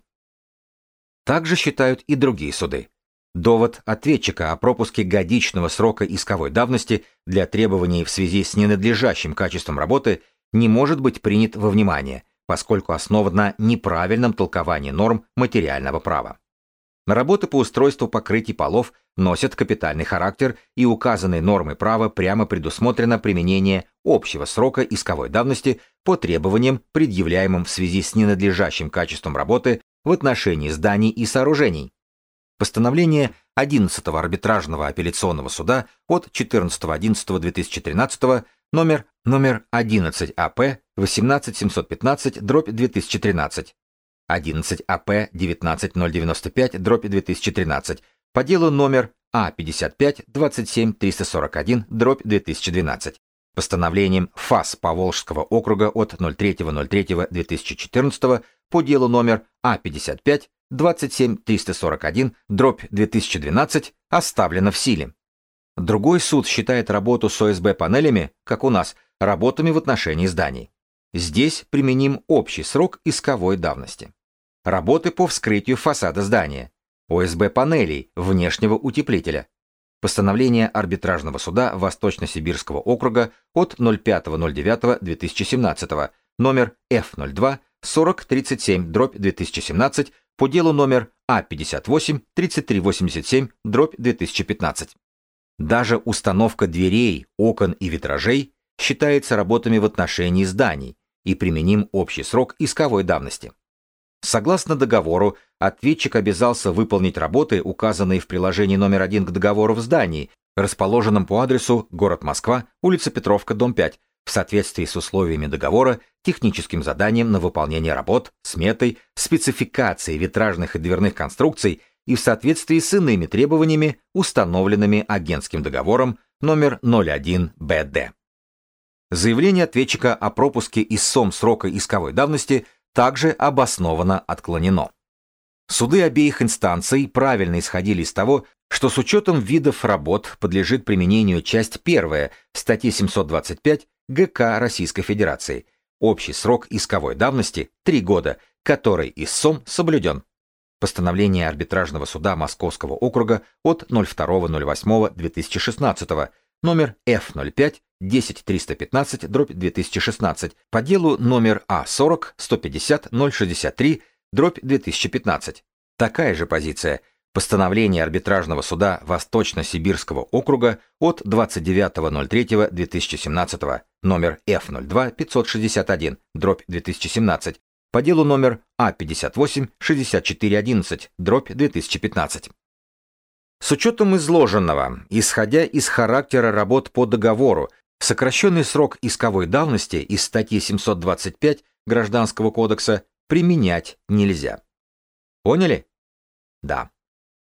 Также считают и другие суды. Довод ответчика о пропуске годичного срока исковой давности для требований в связи с ненадлежащим качеством работы – не может быть принят во внимание, поскольку основан на неправильном толковании норм материального права. Работы по устройству покрытий полов носят капитальный характер, и указанные нормы права прямо предусмотрено применение общего срока исковой давности по требованиям, предъявляемым в связи с ненадлежащим качеством работы в отношении зданий и сооружений. Постановление 11-го арбитражного апелляционного суда от 14.11.2013 номер номер 11 АП 18715 дробь 2013, 11 АП 19095 дробь 2013 по делу номер А55 27 341 дробь 2012 постановлением ФАС Поволжского округа от 03.03.2014 по делу номер А55 27 341 дробь 2012 оставлено в силе. Другой суд считает работу с ОСБ панелями, как у нас, работами в отношении зданий. Здесь применим общий срок исковой давности. Работы по вскрытию фасада здания, ОСБ панелей, внешнего утеплителя. Постановление арбитражного суда Восточно-Сибирского округа от 05.09.2017, номер F02-4037-2017 по делу номер А58-3387-2015. Даже установка дверей, окон и витражей считается работами в отношении зданий и применим общий срок исковой давности. Согласно договору, ответчик обязался выполнить работы, указанные в приложении номер один к договору в здании, расположенном по адресу город Москва, улица Петровка, дом 5, в соответствии с условиями договора, техническим заданием на выполнение работ, сметой, спецификацией витражных и дверных конструкций и в соответствии с иными требованиями, установленными агентским договором номер 01-БД. Заявление ответчика о пропуске из СОМ срока исковой давности также обоснованно отклонено. Суды обеих инстанций правильно исходили из того, что с учетом видов работ подлежит применению часть 1 статьи 725 ГК Российской Федерации. Общий срок исковой давности – 3 года, который из СОМ соблюден. Постановление арбитражного суда Московского округа от 02.08.2016 номер F05-10315/2016 по делу номер А40-150-063-2015. Такая же позиция – Постановление арбитражного суда Восточно-Сибирского округа от 29.03.2017, номер F02-561/2017 по делу номер А58-6411, дробь 2015. С учетом изложенного, исходя из характера работ по договору, сокращенный срок исковой давности из статьи 725 Гражданского кодекса применять нельзя. Поняли? Да.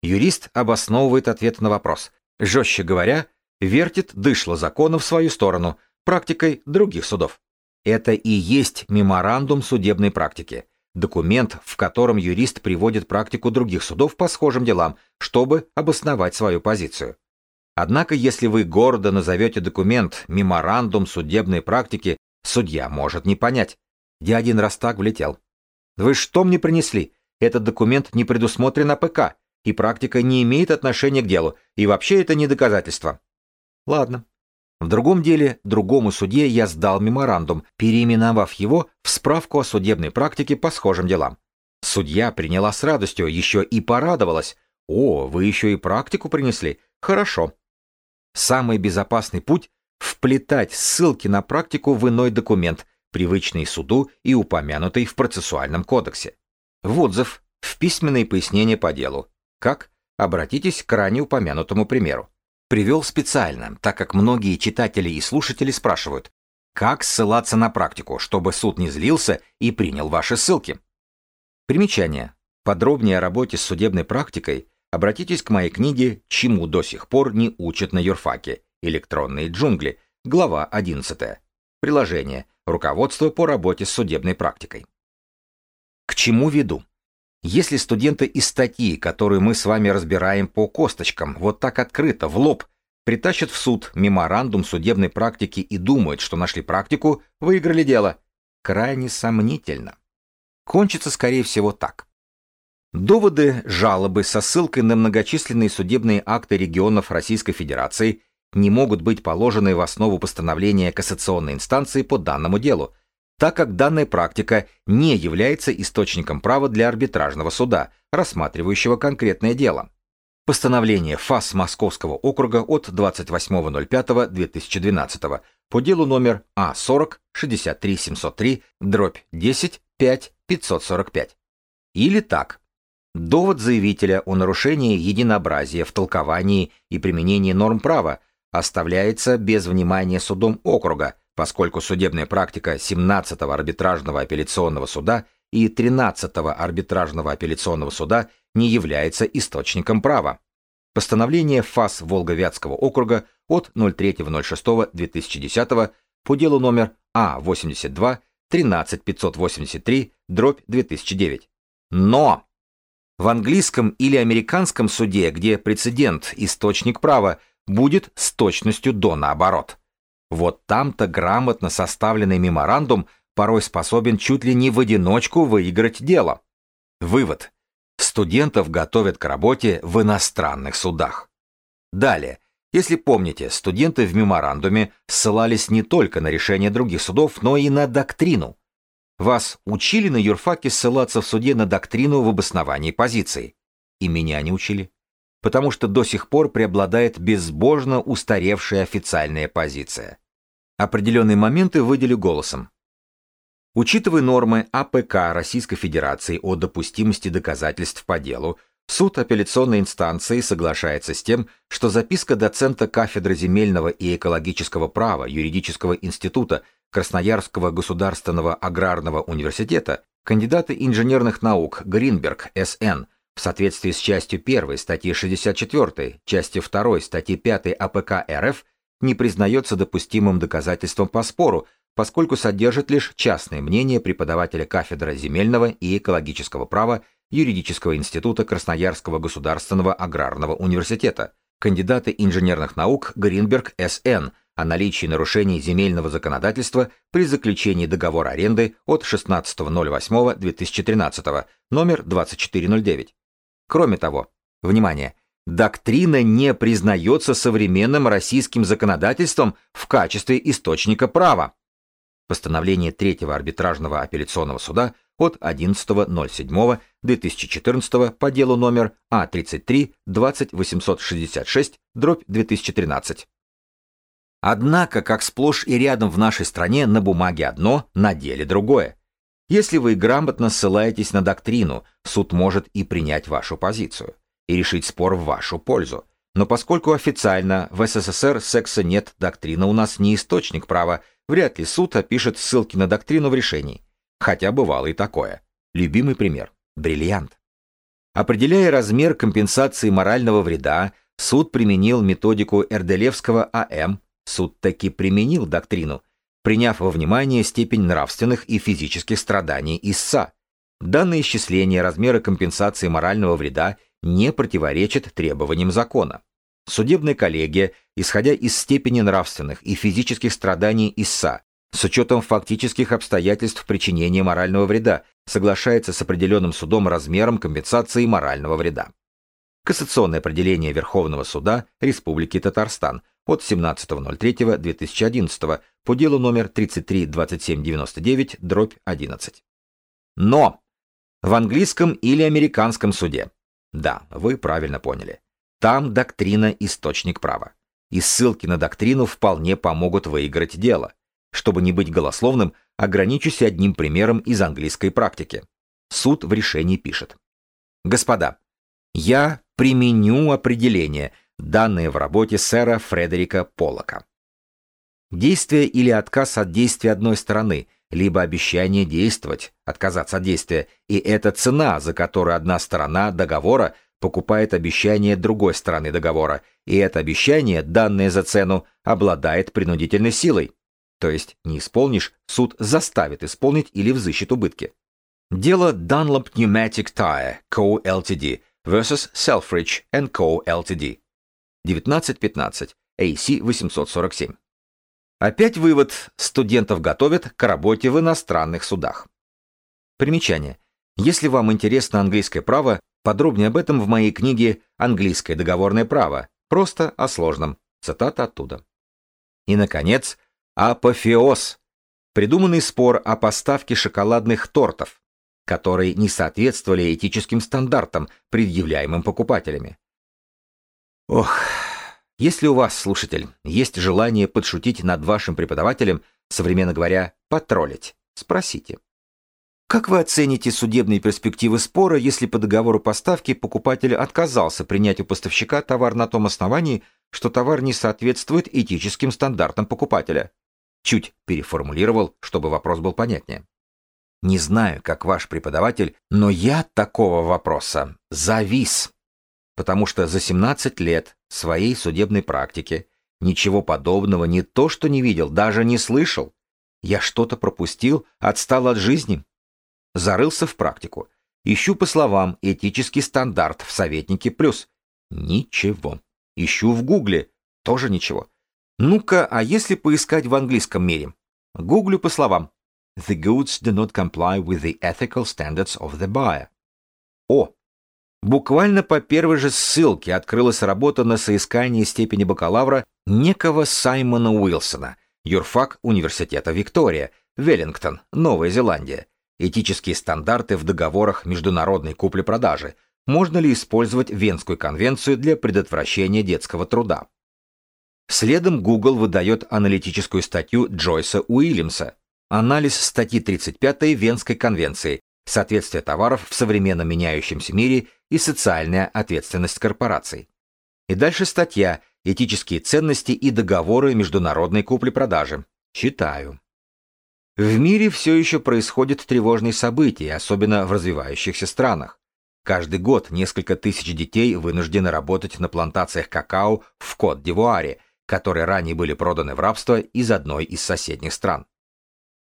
Юрист обосновывает ответ на вопрос. Жестче говоря, вертит дышло закона в свою сторону, практикой других судов. Это и есть меморандум судебной практики, документ, в котором юрист приводит практику других судов по схожим делам, чтобы обосновать свою позицию. Однако, если вы гордо назовете документ «меморандум судебной практики», судья может не понять. Я один раз так влетел. Вы что мне принесли? Этот документ не предусмотрен АПК, и практика не имеет отношения к делу, и вообще это не доказательство. Ладно, в другом деле другому судье я сдал меморандум, переименовав его в справку о судебной практике по схожим делам. Судья приняла с радостью, еще и порадовалась. «О, вы еще и практику принесли? Хорошо». Самый безопасный путь – вплетать ссылки на практику в иной документ, привычный суду и упомянутый в процессуальном кодексе. В отзыв, в письменные пояснения по делу. Как? Обратитесь к ранее упомянутому примеру привел специально, так как многие читатели и слушатели спрашивают, как ссылаться на практику, чтобы суд не злился и принял ваши ссылки. Примечание. Подробнее о работе с судебной практикой обратитесь к моей книге «Чему до сих пор не учат на юрфаке. Электронные джунгли», глава 11. Приложение. Руководство по работе с судебной практикой. К чему веду? Если студенты из статьи, которую мы с вами разбираем по косточкам, вот так открыто, в лоб, притащат в суд меморандум судебной практики и думают, что нашли практику, выиграли дело, крайне сомнительно. Кончится, скорее всего, так. Доводы жалобы со ссылкой на многочисленные судебные акты регионов Российской Федерации не могут быть положены в основу постановления кассационной инстанции по данному делу, так как данная практика не является источником права для арбитражного суда, рассматривающего конкретное дело. Постановление ФАС Московского округа от 28.05.2012 по делу номер А40-63703-10-5-545. Или так. Довод заявителя о нарушении единообразия в толковании и применении норм права оставляется без внимания судом округа, поскольку судебная практика 17-го арбитражного апелляционного суда и 13-го арбитражного апелляционного суда не является источником права. Постановление ФАС Волговятского округа от 03.06.2010 по делу номер А82-13583-2009. Но! В английском или американском суде, где прецедент – источник права, будет с точностью до наоборот. Вот там-то грамотно составленный меморандум порой способен чуть ли не в одиночку выиграть дело. Вывод. Студентов готовят к работе в иностранных судах. Далее. Если помните, студенты в меморандуме ссылались не только на решение других судов, но и на доктрину. Вас учили на юрфаке ссылаться в суде на доктрину в обосновании позиции, И меня не учили. Потому что до сих пор преобладает безбожно устаревшая официальная позиция. Определенные моменты выделю голосом. Учитывая нормы АПК Российской Федерации о допустимости доказательств по делу, суд апелляционной инстанции соглашается с тем, что записка доцента кафедры земельного и экологического права юридического института Красноярского государственного аграрного университета кандидата инженерных наук Гринберг С.Н. в соответствии с частью 1 статьи 64, частью 2 статьи 5 АПК РФ – не признается допустимым доказательством по спору, поскольку содержит лишь частное мнение преподавателя кафедры земельного и экологического права Юридического института Красноярского государственного аграрного университета, кандидата инженерных наук Гринберг С.Н. о наличии нарушений земельного законодательства при заключении договора аренды от 16.08.2013, номер 2409. Кроме того, внимание, доктрина не признается современным российским законодательством в качестве источника права. Постановление Третьего арбитражного апелляционного суда от 11.07.2014 по делу номер А33-20866-2013. Однако, как сплошь и рядом в нашей стране, на бумаге одно, на деле другое. Если вы грамотно ссылаетесь на доктрину, суд может и принять вашу позицию и решить спор в вашу пользу. Но поскольку официально в СССР секса нет, доктрина у нас не источник права, вряд ли суд опишет ссылки на доктрину в решении. Хотя бывало и такое. Любимый пример – бриллиант. Определяя размер компенсации морального вреда, суд применил методику Эрделевского АМ, суд таки применил доктрину, приняв во внимание степень нравственных и физических страданий истца. Данные исчисления размера компенсации морального вреда – не противоречит требованиям закона. Судебная коллегия, исходя из степени нравственных и физических страданий ИСА, с учетом фактических обстоятельств причинения морального вреда, соглашается с определенным судом размером компенсации морального вреда. Кассационное определение Верховного суда Республики Татарстан от 17.03.2011 по делу номер 332799/11. Но в английском или американском суде да, вы правильно поняли. Там доктрина – источник права. И ссылки на доктрину вполне помогут выиграть дело. Чтобы не быть голословным, ограничусь одним примером из английской практики. Суд в решении пишет. Господа, я применю определение, данное в работе сэра Фредерика Поллока. Действие или отказ от действия одной стороны – либо обещание действовать, отказаться от действия, и это цена, за которую одна сторона договора покупает обещание другой стороны договора, и это обещание, данное за цену, обладает принудительной силой. То есть не исполнишь, суд заставит исполнить или взыщет убытки. Дело Dunlop Pneumatic Tire Co. Ltd. vs. Selfridge Co. Ltd. 1915 AC 847. Опять вывод. Студентов готовят к работе в иностранных судах. Примечание. Если вам интересно английское право, подробнее об этом в моей книге «Английское договорное право». Просто о сложном. Цитата оттуда. И, наконец, апофеоз. Придуманный спор о поставке шоколадных тортов, которые не соответствовали этическим стандартам, предъявляемым покупателями. Ох, если у вас, слушатель, есть желание подшутить над вашим преподавателем, современно говоря, потроллить, спросите. Как вы оцените судебные перспективы спора, если по договору поставки покупатель отказался принять у поставщика товар на том основании, что товар не соответствует этическим стандартам покупателя? Чуть переформулировал, чтобы вопрос был понятнее. Не знаю, как ваш преподаватель, но я такого вопроса завис потому что за 17 лет своей судебной практики ничего подобного не то что не видел, даже не слышал. Я что-то пропустил, отстал от жизни. Зарылся в практику. Ищу по словам «этический стандарт» в «Советнике плюс». Ничего. Ищу в Гугле. Тоже ничего. Ну-ка, а если поискать в английском мире? Гуглю по словам «The goods do not comply with the ethical standards of the buyer». О, Буквально по первой же ссылке открылась работа на соискании степени бакалавра некого Саймона Уилсона, юрфак Университета Виктория, Веллингтон, Новая Зеландия. Этические стандарты в договорах международной купли-продажи. Можно ли использовать Венскую конвенцию для предотвращения детского труда? Следом Google выдает аналитическую статью Джойса Уильямса «Анализ статьи 35 Венской конвенции. Соответствие товаров в современно меняющемся мире и социальная ответственность корпораций. И дальше статья «Этические ценности и договоры международной купли-продажи». Читаю. В мире все еще происходят тревожные события, особенно в развивающихся странах. Каждый год несколько тысяч детей вынуждены работать на плантациях какао в Кот-д'Ивуаре, которые ранее были проданы в рабство из одной из соседних стран.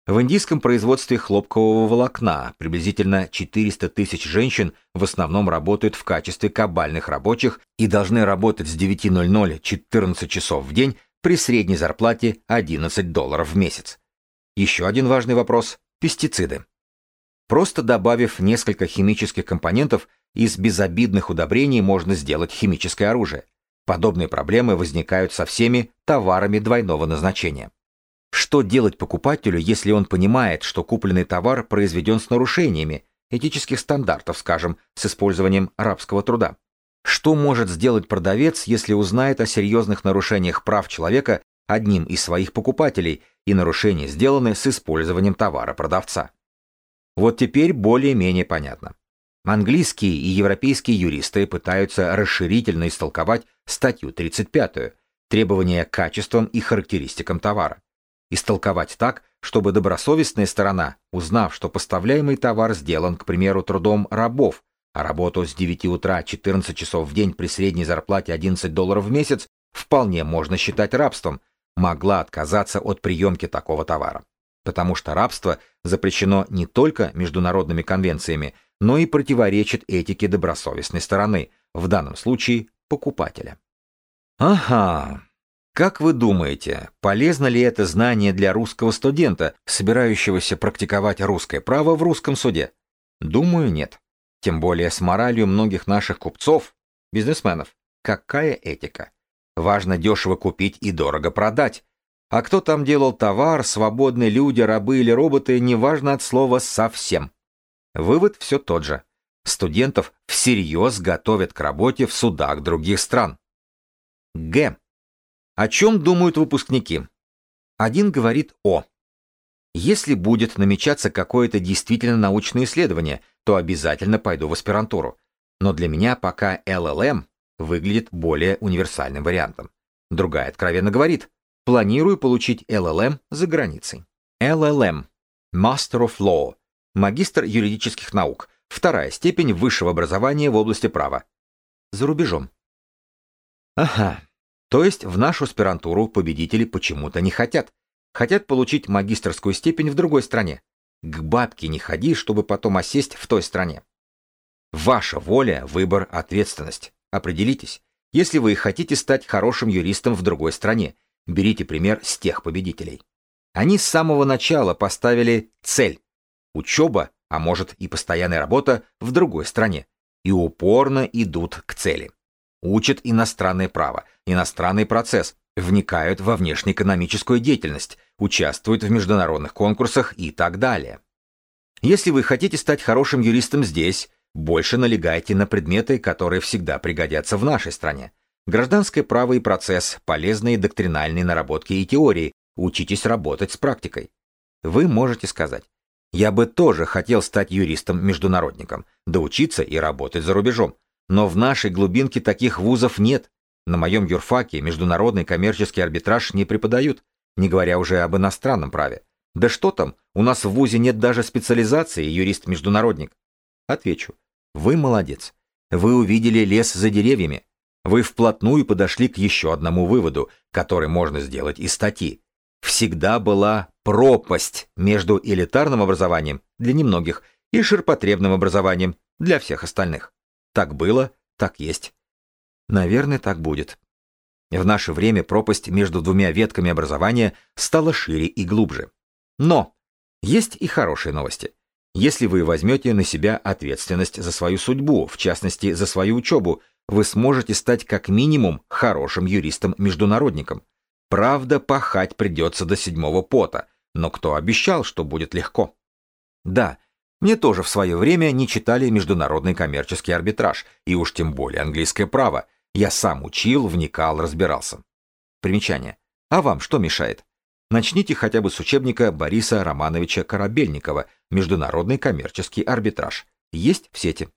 В индийском производстве хлопкового волокна приблизительно 400 тысяч женщин в основном работают в качестве кабальных рабочих и должны работать с 9.00 14 часов в день при средней зарплате 11 долларов в месяц. Еще один важный вопрос – пестициды. Просто добавив несколько химических компонентов, из безобидных удобрений можно сделать химическое оружие. Подобные проблемы возникают со всеми товарами двойного назначения. Что делать покупателю, если он понимает, что купленный товар произведен с нарушениями этических стандартов, скажем, с использованием арабского труда? Что может сделать продавец, если узнает о серьезных нарушениях прав человека одним из своих покупателей и нарушения сделаны с использованием товара продавца? Вот теперь более-менее понятно. Английские и европейские юристы пытаются расширительно истолковать статью 35 «Требования к качествам и характеристикам товара» истолковать так, чтобы добросовестная сторона, узнав, что поставляемый товар сделан, к примеру, трудом рабов, а работу с 9 утра 14 часов в день при средней зарплате 11 долларов в месяц вполне можно считать рабством, могла отказаться от приемки такого товара. Потому что рабство запрещено не только международными конвенциями, но и противоречит этике добросовестной стороны, в данном случае покупателя. Ага, как вы думаете, полезно ли это знание для русского студента, собирающегося практиковать русское право в русском суде? Думаю, нет. Тем более с моралью многих наших купцов, бизнесменов. Какая этика? Важно дешево купить и дорого продать. А кто там делал товар, свободные люди, рабы или роботы, неважно от слова совсем. Вывод все тот же. Студентов всерьез готовят к работе в судах других стран. Г. О чем думают выпускники? Один говорит «О». Если будет намечаться какое-то действительно научное исследование, то обязательно пойду в аспирантуру. Но для меня пока LLM выглядит более универсальным вариантом. Другая откровенно говорит «Планирую получить LLM за границей». LLM – Master of Law, магистр юридических наук, вторая степень высшего образования в области права. За рубежом. Ага, то есть в нашу аспирантуру победители почему-то не хотят. Хотят получить магистрскую степень в другой стране. К бабке не ходи, чтобы потом осесть в той стране. Ваша воля, выбор, ответственность. Определитесь. Если вы хотите стать хорошим юристом в другой стране, берите пример с тех победителей. Они с самого начала поставили цель – учеба, а может и постоянная работа в другой стране, и упорно идут к цели учат иностранное право, иностранный процесс, вникают во внешнеэкономическую деятельность, участвуют в международных конкурсах и так далее. Если вы хотите стать хорошим юристом здесь, больше налегайте на предметы, которые всегда пригодятся в нашей стране. Гражданское право и процесс, полезные доктринальные наработки и теории, учитесь работать с практикой. Вы можете сказать, я бы тоже хотел стать юристом-международником, доучиться и работать за рубежом. Но в нашей глубинке таких вузов нет. На моем юрфаке международный коммерческий арбитраж не преподают, не говоря уже об иностранном праве. Да что там, у нас в вузе нет даже специализации юрист-международник. Отвечу, вы молодец. Вы увидели лес за деревьями. Вы вплотную подошли к еще одному выводу, который можно сделать из статьи. Всегда была пропасть между элитарным образованием для немногих и ширпотребным образованием для всех остальных. Так было, так есть. Наверное, так будет. В наше время пропасть между двумя ветками образования стала шире и глубже. Но есть и хорошие новости. Если вы возьмете на себя ответственность за свою судьбу, в частности, за свою учебу, вы сможете стать как минимум хорошим юристом-международником. Правда, пахать придется до седьмого пота, но кто обещал, что будет легко? Да, мне тоже в свое время не читали международный коммерческий арбитраж, и уж тем более английское право. Я сам учил, вникал, разбирался. Примечание. А вам что мешает? Начните хотя бы с учебника Бориса Романовича Корабельникова «Международный коммерческий арбитраж». Есть в сети.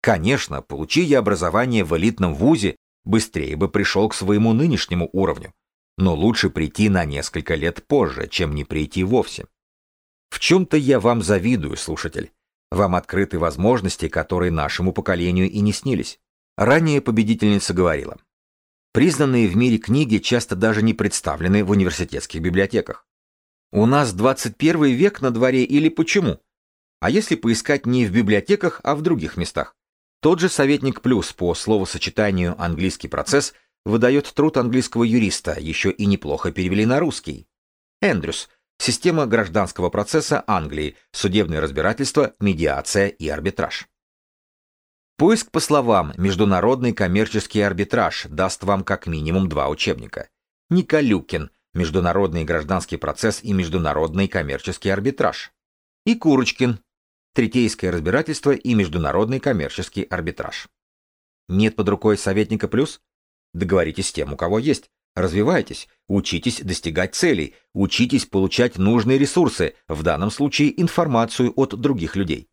Конечно, получи я образование в элитном вузе, быстрее бы пришел к своему нынешнему уровню. Но лучше прийти на несколько лет позже, чем не прийти вовсе. В чем-то я вам завидую, слушатель. Вам открыты возможности, которые нашему поколению и не снились. Ранее победительница говорила. Признанные в мире книги часто даже не представлены в университетских библиотеках. У нас 21 век на дворе или почему? А если поискать не в библиотеках, а в других местах? Тот же советник Плюс по словосочетанию «английский процесс» выдает труд английского юриста, еще и неплохо перевели на русский. Эндрюс – система гражданского процесса Англии, судебное разбирательство, медиация и арбитраж. Поиск по словам «Международный коммерческий арбитраж» даст вам как минимум два учебника. Николюкин «Международный гражданский процесс и международный коммерческий арбитраж». И Курочкин «Третейское разбирательство и международный коммерческий арбитраж». Нет под рукой советника плюс? Договоритесь с тем, у кого есть. Развивайтесь, учитесь достигать целей, учитесь получать нужные ресурсы, в данном случае информацию от других людей.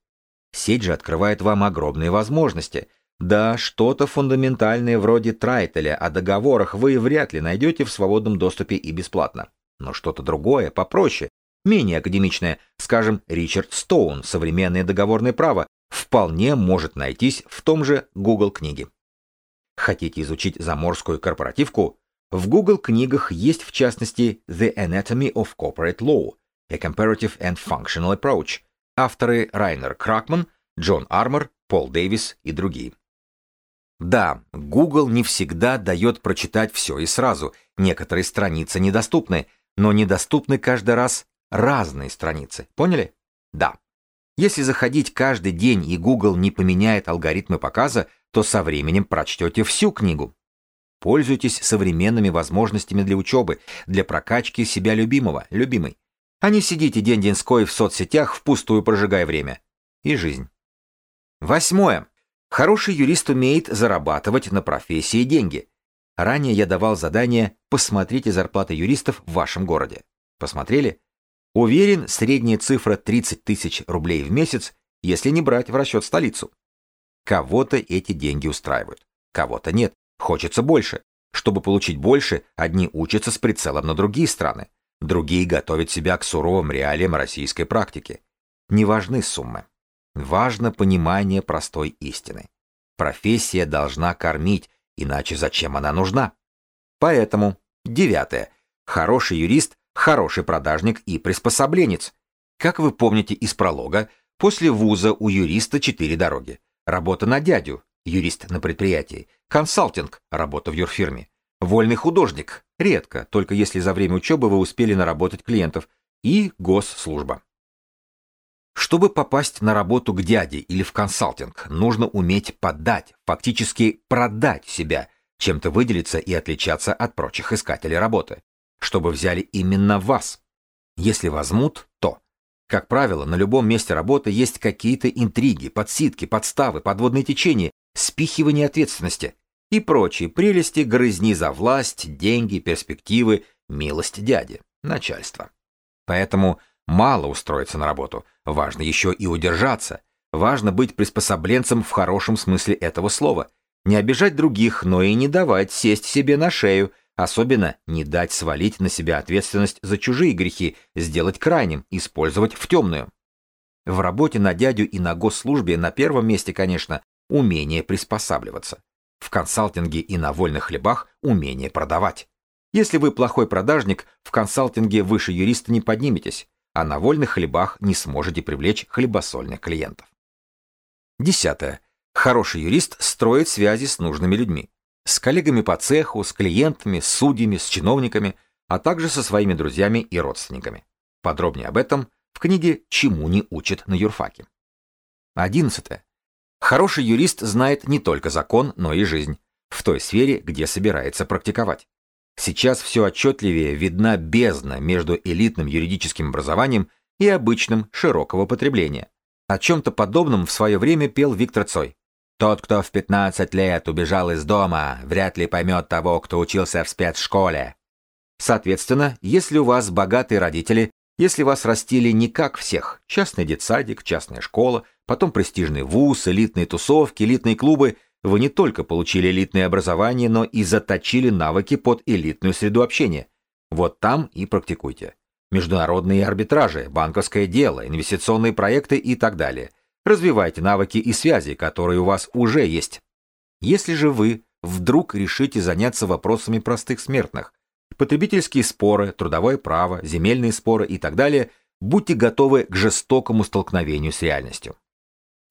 Сеть же открывает вам огромные возможности. Да, что-то фундаментальное вроде трайтеля о договорах вы вряд ли найдете в свободном доступе и бесплатно. Но что-то другое, попроще, менее академичное, скажем, Ричард Стоун, современное договорное право, вполне может найтись в том же Google книге. Хотите изучить заморскую корпоративку? В Google книгах есть в частности The Anatomy of Corporate Law, A Comparative and Functional Approach, авторы Райнер Кракман, Джон Армор, Пол Дэвис и другие. Да, Google не всегда дает прочитать все и сразу, некоторые страницы недоступны, но недоступны каждый раз разные страницы, поняли? Да. Если заходить каждый день и Google не поменяет алгоритмы показа, то со временем прочтете всю книгу. Пользуйтесь современными возможностями для учебы, для прокачки себя любимого, любимой. А не сидите день-деньской в соцсетях, впустую прожигая время. И жизнь. Восьмое. Хороший юрист умеет зарабатывать на профессии деньги. Ранее я давал задание «Посмотрите зарплаты юристов в вашем городе». Посмотрели? Уверен, средняя цифра 30 тысяч рублей в месяц, если не брать в расчет столицу. Кого-то эти деньги устраивают, кого-то нет. Хочется больше. Чтобы получить больше, одни учатся с прицелом на другие страны, другие готовят себя к суровым реалиям российской практики. Не важны суммы. Важно понимание простой истины. Профессия должна кормить, иначе зачем она нужна? Поэтому, девятое. Хороший юрист, хороший продажник и приспособленец. Как вы помните из пролога, после вуза у юриста четыре дороги. Работа на дядю, юрист на предприятии, консалтинг, работа в юрфирме, вольный художник, редко, только если за время учебы вы успели наработать клиентов, и госслужба. Чтобы попасть на работу к дяде или в консалтинг, нужно уметь подать, фактически продать себя, чем-то выделиться и отличаться от прочих искателей работы, чтобы взяли именно вас. Если возьмут, то. Как правило, на любом месте работы есть какие-то интриги, подсидки, подставы, подводные течения, спихивание ответственности. И прочие прелести грызни за власть, деньги, перспективы, милость дяди, начальства. Поэтому мало устроиться на работу, важно еще и удержаться, важно быть приспособленцем в хорошем смысле этого слова, не обижать других, но и не давать сесть себе на шею, особенно не дать свалить на себя ответственность за чужие грехи, сделать крайним, использовать в темную. В работе на дядю и на госслужбе на первом месте, конечно, умение приспосабливаться. В консалтинге и на вольных хлебах умение продавать. Если вы плохой продажник, в консалтинге выше юриста не подниметесь, а на вольных хлебах не сможете привлечь хлебосольных клиентов. Десятое. Хороший юрист строит связи с нужными людьми. С коллегами по цеху, с клиентами, с судьями, с чиновниками, а также со своими друзьями и родственниками. Подробнее об этом в книге «Чему не учат на юрфаке». 11. Хороший юрист знает не только закон, но и жизнь, в той сфере, где собирается практиковать. Сейчас все отчетливее видна бездна между элитным юридическим образованием и обычным широкого потребления. О чем-то подобном в свое время пел Виктор Цой. Тот, кто в 15 лет убежал из дома, вряд ли поймет того, кто учился в спецшколе. Соответственно, если у вас богатые родители, если вас растили не как всех, частный детсадик, частная школа – потом престижный вуз, элитные тусовки, элитные клубы. Вы не только получили элитное образование, но и заточили навыки под элитную среду общения. Вот там и практикуйте. Международные арбитражи, банковское дело, инвестиционные проекты и так далее. Развивайте навыки и связи, которые у вас уже есть. Если же вы вдруг решите заняться вопросами простых смертных, потребительские споры, трудовое право, земельные споры и так далее, будьте готовы к жестокому столкновению с реальностью.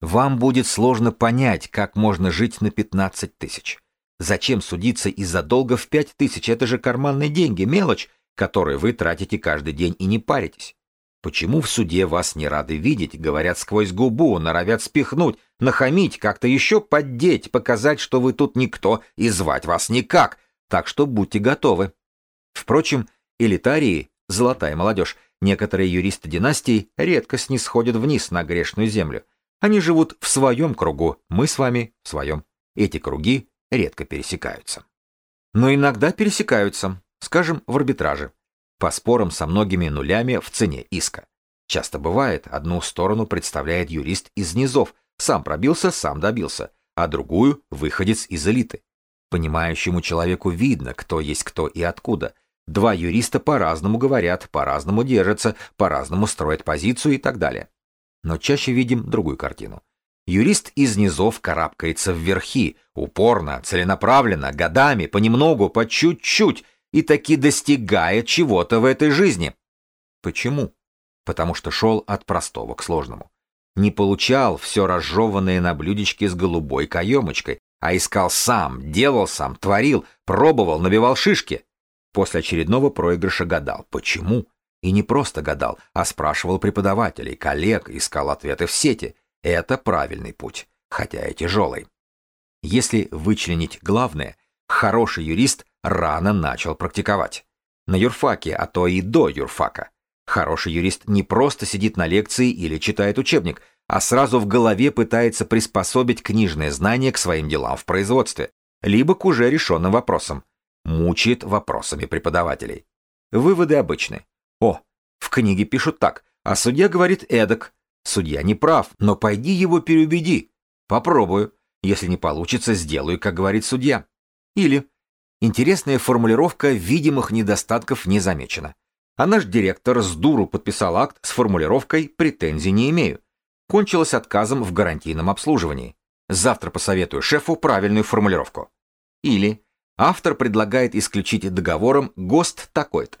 Вам будет сложно понять, как можно жить на 15 тысяч. Зачем судиться из-за долга в 5 тысяч? Это же карманные деньги, мелочь, которые вы тратите каждый день и не паритесь. Почему в суде вас не рады видеть, говорят сквозь губу, норовят спихнуть, нахамить, как-то еще поддеть, показать, что вы тут никто и звать вас никак, так что будьте готовы. Впрочем, элитарии, золотая молодежь, некоторые юристы династии редко снисходят вниз на грешную землю – они живут в своем кругу, мы с вами в своем. Эти круги редко пересекаются. Но иногда пересекаются, скажем, в арбитраже, по спорам со многими нулями в цене иска. Часто бывает, одну сторону представляет юрист из низов, сам пробился, сам добился, а другую – выходец из элиты. Понимающему человеку видно, кто есть кто и откуда. Два юриста по-разному говорят, по-разному держатся, по-разному строят позицию и так далее но чаще видим другую картину. Юрист из низов карабкается вверхи, упорно, целенаправленно, годами, понемногу, по чуть-чуть, и таки достигает чего-то в этой жизни. Почему? Потому что шел от простого к сложному. Не получал все разжеванное на блюдечке с голубой каемочкой, а искал сам, делал сам, творил, пробовал, набивал шишки. После очередного проигрыша гадал, почему? И не просто гадал, а спрашивал преподавателей, коллег, искал ответы в сети. Это правильный путь, хотя и тяжелый. Если вычленить главное, хороший юрист рано начал практиковать. На юрфаке, а то и до юрфака. Хороший юрист не просто сидит на лекции или читает учебник, а сразу в голове пытается приспособить книжные знания к своим делам в производстве, либо к уже решенным вопросам. Мучает вопросами преподавателей. Выводы обычны. О, в книге пишут так, а судья говорит эдак. Судья не прав, но пойди его переубеди. Попробую. Если не получится, сделаю, как говорит судья. Или интересная формулировка видимых недостатков не замечена. А наш директор с дуру подписал акт с формулировкой «претензий не имею». Кончилось отказом в гарантийном обслуживании. Завтра посоветую шефу правильную формулировку. Или автор предлагает исключить договором ГОСТ такой-то.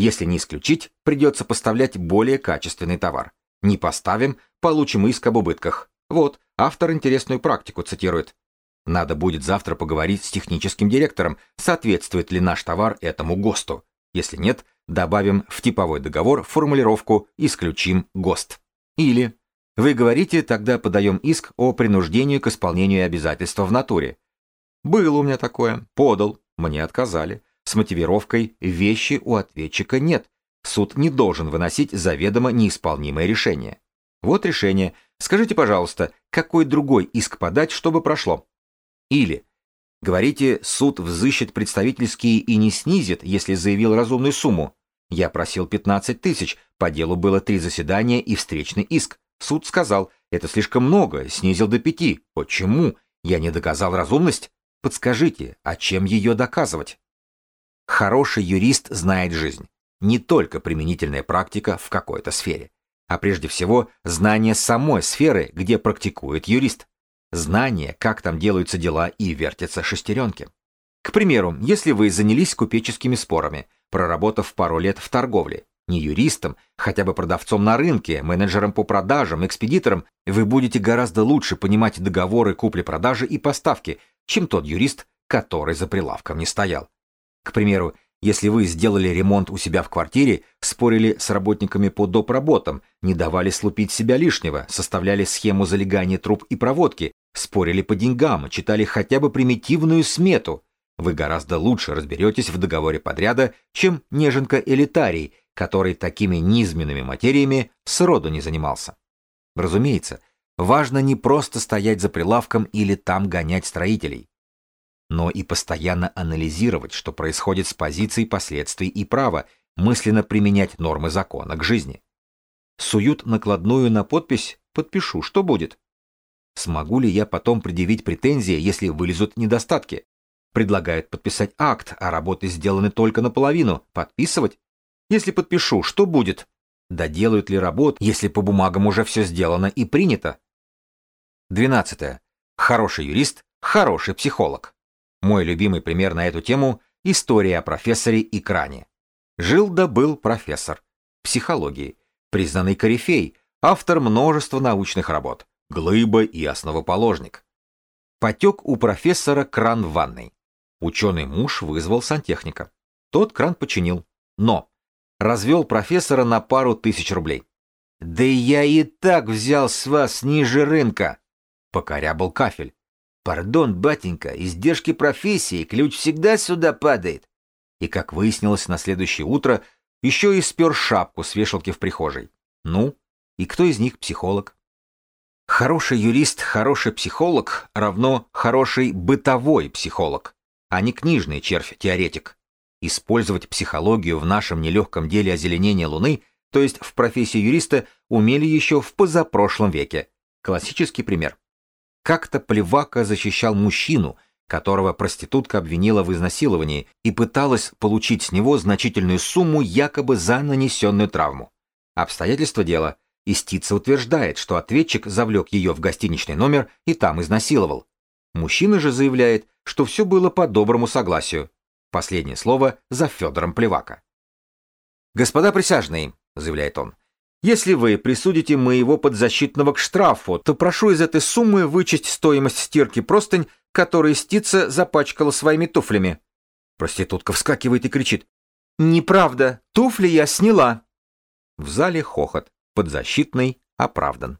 Если не исключить, придется поставлять более качественный товар. Не поставим, получим иск об убытках. Вот, автор интересную практику цитирует. Надо будет завтра поговорить с техническим директором, соответствует ли наш товар этому ГОСТу. Если нет, добавим в типовой договор формулировку «исключим ГОСТ». Или «Вы говорите, тогда подаем иск о принуждении к исполнению обязательства в натуре». Было у меня такое, подал, мне отказали с мотивировкой «вещи у ответчика нет», суд не должен выносить заведомо неисполнимое решение. Вот решение. Скажите, пожалуйста, какой другой иск подать, чтобы прошло? Или говорите, суд взыщет представительские и не снизит, если заявил разумную сумму. Я просил 15 тысяч, по делу было три заседания и встречный иск. Суд сказал, это слишком много, снизил до пяти. Почему? Я не доказал разумность? Подскажите, а чем ее доказывать? Хороший юрист знает жизнь. Не только применительная практика в какой-то сфере, а прежде всего знание самой сферы, где практикует юрист. Знание, как там делаются дела и вертятся шестеренки. К примеру, если вы занялись купеческими спорами, проработав пару лет в торговле, не юристом, хотя бы продавцом на рынке, менеджером по продажам, экспедитором, вы будете гораздо лучше понимать договоры купли-продажи и поставки, чем тот юрист, который за прилавком не стоял. К примеру, если вы сделали ремонт у себя в квартире, спорили с работниками по доп. работам, не давали слупить себя лишнего, составляли схему залегания труб и проводки, спорили по деньгам, читали хотя бы примитивную смету, вы гораздо лучше разберетесь в договоре подряда, чем неженка элитарий, который такими низменными материями сроду не занимался. Разумеется, важно не просто стоять за прилавком или там гонять строителей но и постоянно анализировать, что происходит с позицией последствий и права, мысленно применять нормы закона к жизни. Суют накладную на подпись «Подпишу, что будет?». Смогу ли я потом предъявить претензии, если вылезут недостатки? Предлагают подписать акт, а работы сделаны только наполовину. Подписывать? Если подпишу, что будет? Доделают ли работ, если по бумагам уже все сделано и принято? 12. Хороший юрист – хороший психолог. Мой любимый пример на эту тему – история о профессоре и кране. Жил да был профессор психологии, признанный корифей, автор множества научных работ, глыба и основоположник. Потек у профессора кран в ванной. Ученый муж вызвал сантехника. Тот кран починил, но развел профессора на пару тысяч рублей. «Да я и так взял с вас ниже рынка!» Покорябал кафель. Пардон, батенька, издержки профессии, ключ всегда сюда падает. И, как выяснилось на следующее утро, еще и спер шапку с вешалки в прихожей. Ну, и кто из них психолог? Хороший юрист, хороший психолог равно хороший бытовой психолог, а не книжный червь-теоретик. Использовать психологию в нашем нелегком деле озеленения Луны, то есть в профессии юриста, умели еще в позапрошлом веке. Классический пример – как-то Плевака защищал мужчину, которого проститутка обвинила в изнасиловании и пыталась получить с него значительную сумму якобы за нанесенную травму. Обстоятельства дела. Истица утверждает, что ответчик завлек ее в гостиничный номер и там изнасиловал. Мужчина же заявляет, что все было по доброму согласию. Последнее слово за Федором Плевака. «Господа присяжные», — заявляет он, если вы присудите моего подзащитного к штрафу, то прошу из этой суммы вычесть стоимость стирки простынь, которую стица запачкала своими туфлями. Проститутка вскакивает и кричит. Неправда, туфли я сняла. В зале хохот. Подзащитный оправдан.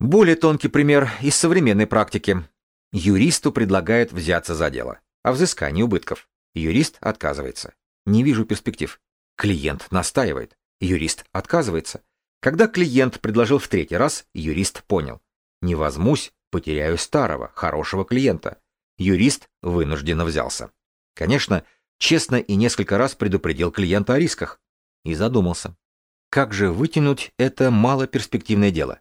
Более тонкий пример из современной практики. Юристу предлагают взяться за дело о взыскании убытков. Юрист отказывается. Не вижу перспектив. Клиент настаивает. Юрист отказывается. Когда клиент предложил в третий раз, юрист понял. Не возьмусь, потеряю старого, хорошего клиента. Юрист вынужденно взялся. Конечно, честно и несколько раз предупредил клиента о рисках. И задумался. Как же вытянуть это малоперспективное дело?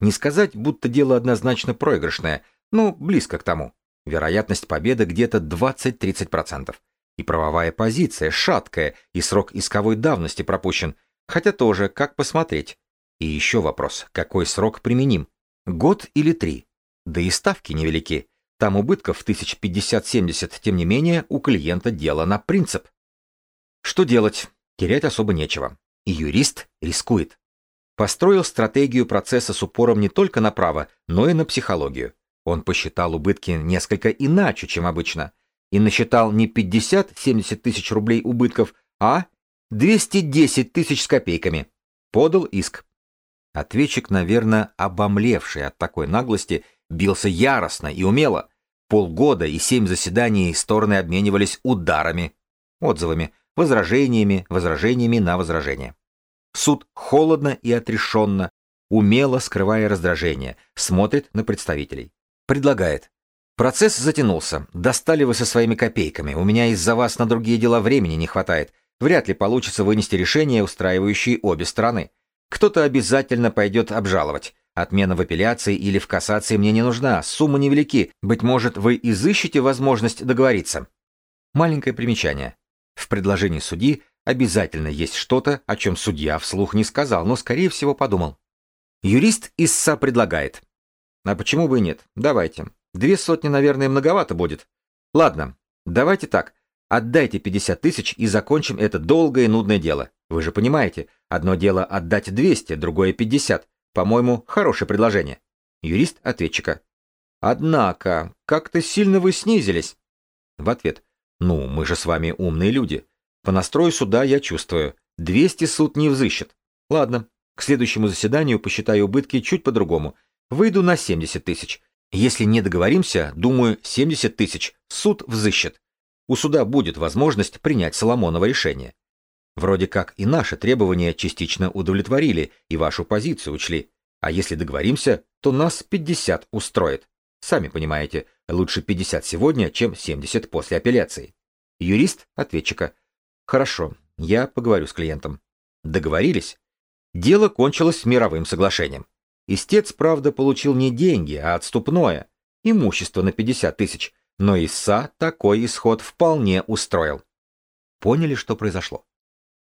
Не сказать, будто дело однозначно проигрышное, но близко к тому. Вероятность победы где-то 20-30%. И правовая позиция шаткая, и срок исковой давности пропущен – Хотя тоже, как посмотреть. И еще вопрос, какой срок применим? Год или три? Да и ставки невелики. Там убытков 1050-70, тем не менее, у клиента дело на принцип. Что делать? Терять особо нечего. И юрист рискует. Построил стратегию процесса с упором не только на право, но и на психологию. Он посчитал убытки несколько иначе, чем обычно. И насчитал не 50-70 тысяч рублей убытков, а 210 тысяч с копейками. Подал иск. Ответчик, наверное, обомлевший от такой наглости, бился яростно и умело. Полгода и семь заседаний стороны обменивались ударами, отзывами, возражениями, возражениями на возражения. Суд холодно и отрешенно, умело скрывая раздражение, смотрит на представителей. Предлагает. Процесс затянулся. Достали вы со своими копейками. У меня из-за вас на другие дела времени не хватает вряд ли получится вынести решение, устраивающее обе страны. Кто-то обязательно пойдет обжаловать. Отмена в апелляции или в кассации мне не нужна, суммы невелики. Быть может, вы изыщете возможность договориться. Маленькое примечание. В предложении судьи обязательно есть что-то, о чем судья вслух не сказал, но, скорее всего, подумал. Юрист ИССА предлагает. А почему бы и нет? Давайте. Две сотни, наверное, многовато будет. Ладно, давайте так. Отдайте 50 тысяч и закончим это долгое и нудное дело. Вы же понимаете, одно дело отдать 200, другое 50. По-моему, хорошее предложение. Юрист ответчика. Однако, как-то сильно вы снизились. В ответ. Ну, мы же с вами умные люди. По настрою суда я чувствую. 200 суд не взыщет. Ладно, к следующему заседанию посчитаю убытки чуть по-другому. Выйду на 70 тысяч. Если не договоримся, думаю, 70 тысяч. Суд взыщет у суда будет возможность принять Соломонова решение. Вроде как и наши требования частично удовлетворили и вашу позицию учли. А если договоримся, то нас 50 устроит. Сами понимаете, лучше 50 сегодня, чем 70 после апелляции. Юрист ответчика. Хорошо, я поговорю с клиентом. Договорились? Дело кончилось мировым соглашением. Истец, правда, получил не деньги, а отступное. Имущество на 50 тысяч, но Иса такой исход вполне устроил. Поняли, что произошло.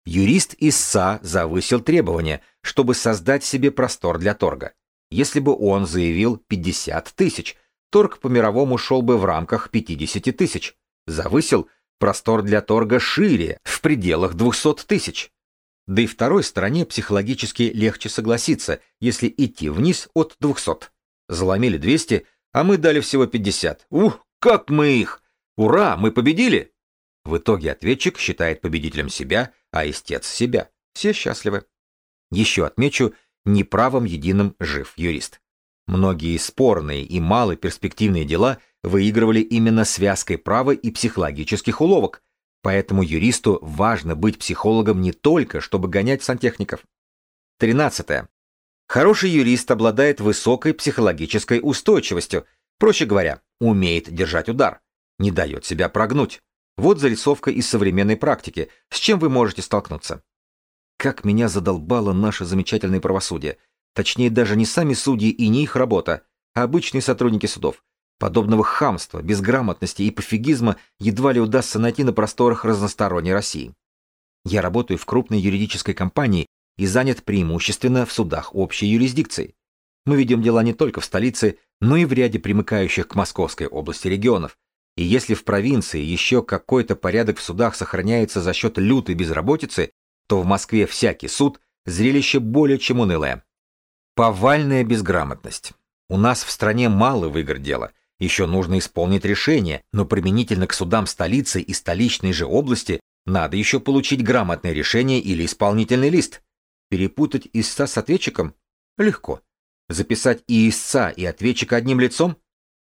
Юрист Иса завысил требования, чтобы создать себе простор для торга. Если бы он заявил 50 тысяч, торг по-мировому шел бы в рамках 50 тысяч. Завысил простор для торга шире, в пределах 200 тысяч. Да и второй стороне психологически легче согласиться, если идти вниз от 200. Заломили 200, а мы дали всего 50. Ух, как мы их? Ура, мы победили!» В итоге ответчик считает победителем себя, а истец себя. Все счастливы. Еще отмечу, неправом единым жив юрист. Многие спорные и малоперспективные дела выигрывали именно связкой права и психологических уловок, поэтому юристу важно быть психологом не только, чтобы гонять сантехников. 13. Хороший юрист обладает высокой психологической устойчивостью, проще говоря, умеет держать удар, не дает себя прогнуть. Вот зарисовка из современной практики, с чем вы можете столкнуться. Как меня задолбало наше замечательное правосудие. Точнее, даже не сами судьи и не их работа, а обычные сотрудники судов. Подобного хамства, безграмотности и пофигизма едва ли удастся найти на просторах разносторонней России. Я работаю в крупной юридической компании и занят преимущественно в судах общей юрисдикции мы видим дела не только в столице, но и в ряде примыкающих к Московской области регионов. И если в провинции еще какой-то порядок в судах сохраняется за счет лютой безработицы, то в Москве всякий суд – зрелище более чем унылое. Повальная безграмотность. У нас в стране мало выгор дела. Еще нужно исполнить решение, но применительно к судам столицы и столичной же области надо еще получить грамотное решение или исполнительный лист. Перепутать истца с ответчиком? Легко. Записать и истца, и ответчика одним лицом?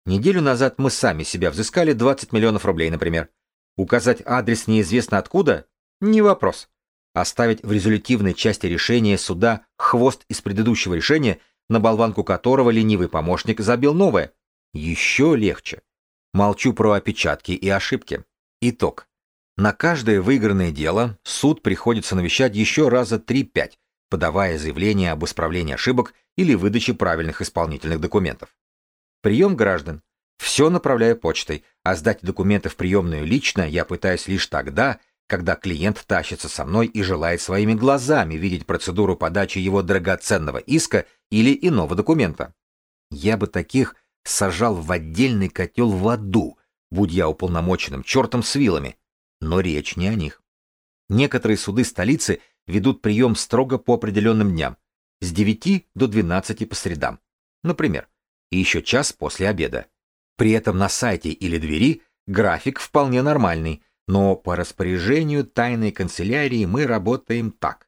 Неделю назад мы сами себя взыскали 20 миллионов рублей, например. Указать адрес неизвестно откуда – не вопрос. Оставить в резолютивной части решения суда хвост из предыдущего решения, на болванку которого ленивый помощник забил новое – еще легче. Молчу про опечатки и ошибки. Итог. На каждое выигранное дело суд приходится навещать еще раза 3-5, подавая заявление об исправлении ошибок или выдаче правильных исполнительных документов. Прием граждан. Все направляю почтой, а сдать документы в приемную лично я пытаюсь лишь тогда, когда клиент тащится со мной и желает своими глазами видеть процедуру подачи его драгоценного иска или иного документа. Я бы таких сажал в отдельный котел в аду, будь я уполномоченным чертом с вилами, но речь не о них. Некоторые суды столицы ведут прием строго по определенным дням, с 9 до 12 по средам, например, и еще час после обеда. При этом на сайте или двери график вполне нормальный, но по распоряжению тайной канцелярии мы работаем так.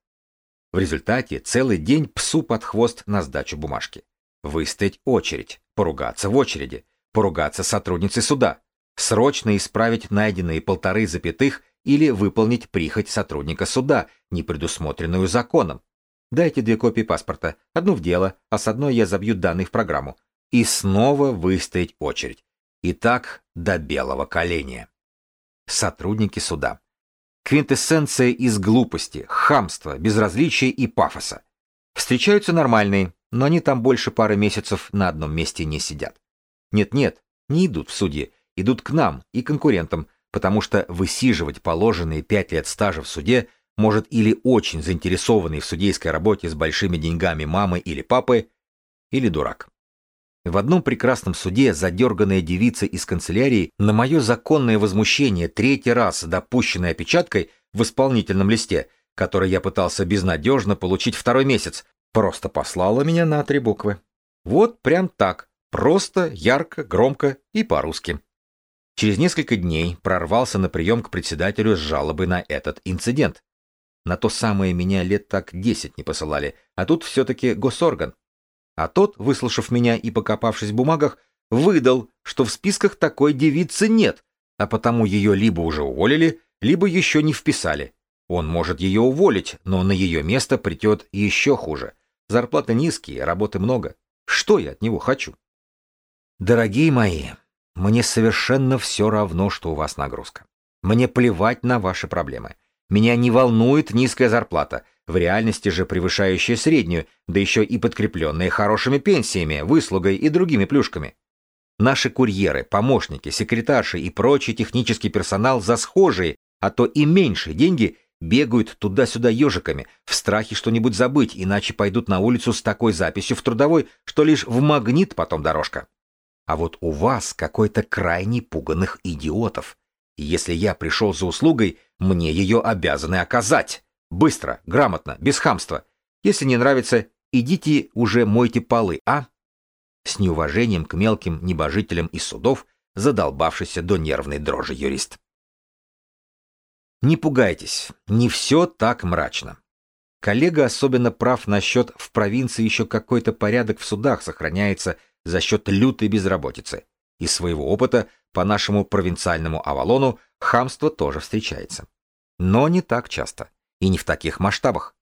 В результате целый день псу под хвост на сдачу бумажки. Выстоять очередь, поругаться в очереди, поругаться сотрудницей суда, срочно исправить найденные полторы запятых или выполнить прихоть сотрудника суда, не предусмотренную законом. Дайте две копии паспорта, одну в дело, а с одной я забью данные в программу. И снова выстоять очередь. И так до белого коленя. Сотрудники суда. Квинтэссенция из глупости, хамства, безразличия и пафоса. Встречаются нормальные, но они там больше пары месяцев на одном месте не сидят. Нет-нет, не идут в судьи, идут к нам и конкурентам, потому что высиживать положенные пять лет стажа в суде может или очень заинтересованный в судейской работе с большими деньгами мамы или папы, или дурак. В одном прекрасном суде задерганная девица из канцелярии на мое законное возмущение третий раз допущенной опечаткой в исполнительном листе, который я пытался безнадежно получить второй месяц, просто послала меня на три буквы. Вот прям так, просто, ярко, громко и по-русски. Через несколько дней прорвался на прием к председателю с жалобой на этот инцидент. На то самое меня лет так десять не посылали, а тут все-таки госорган. А тот, выслушав меня и покопавшись в бумагах, выдал, что в списках такой девицы нет, а потому ее либо уже уволили, либо еще не вписали. Он может ее уволить, но на ее место придет еще хуже. Зарплаты низкие, работы много. Что я от него хочу? Дорогие мои, мне совершенно все равно, что у вас нагрузка. Мне плевать на ваши проблемы. Меня не волнует низкая зарплата, в реальности же превышающая среднюю, да еще и подкрепленная хорошими пенсиями, выслугой и другими плюшками. Наши курьеры, помощники, секретарши и прочий технический персонал за схожие, а то и меньшие деньги бегают туда-сюда ежиками, в страхе что-нибудь забыть, иначе пойдут на улицу с такой записью в трудовой, что лишь в магнит потом дорожка. А вот у вас какой-то крайний пуганных идиотов. Если я пришел за услугой, мне ее обязаны оказать. Быстро, грамотно, без хамства. Если не нравится, идите уже мойте полы, а? С неуважением к мелким небожителям из судов, задолбавшийся до нервной дрожи юрист. Не пугайтесь, не все так мрачно. Коллега особенно прав насчет в провинции еще какой-то порядок в судах сохраняется – за счет лютой безработицы. Из своего опыта по нашему провинциальному Авалону хамство тоже встречается. Но не так часто. И не в таких масштабах.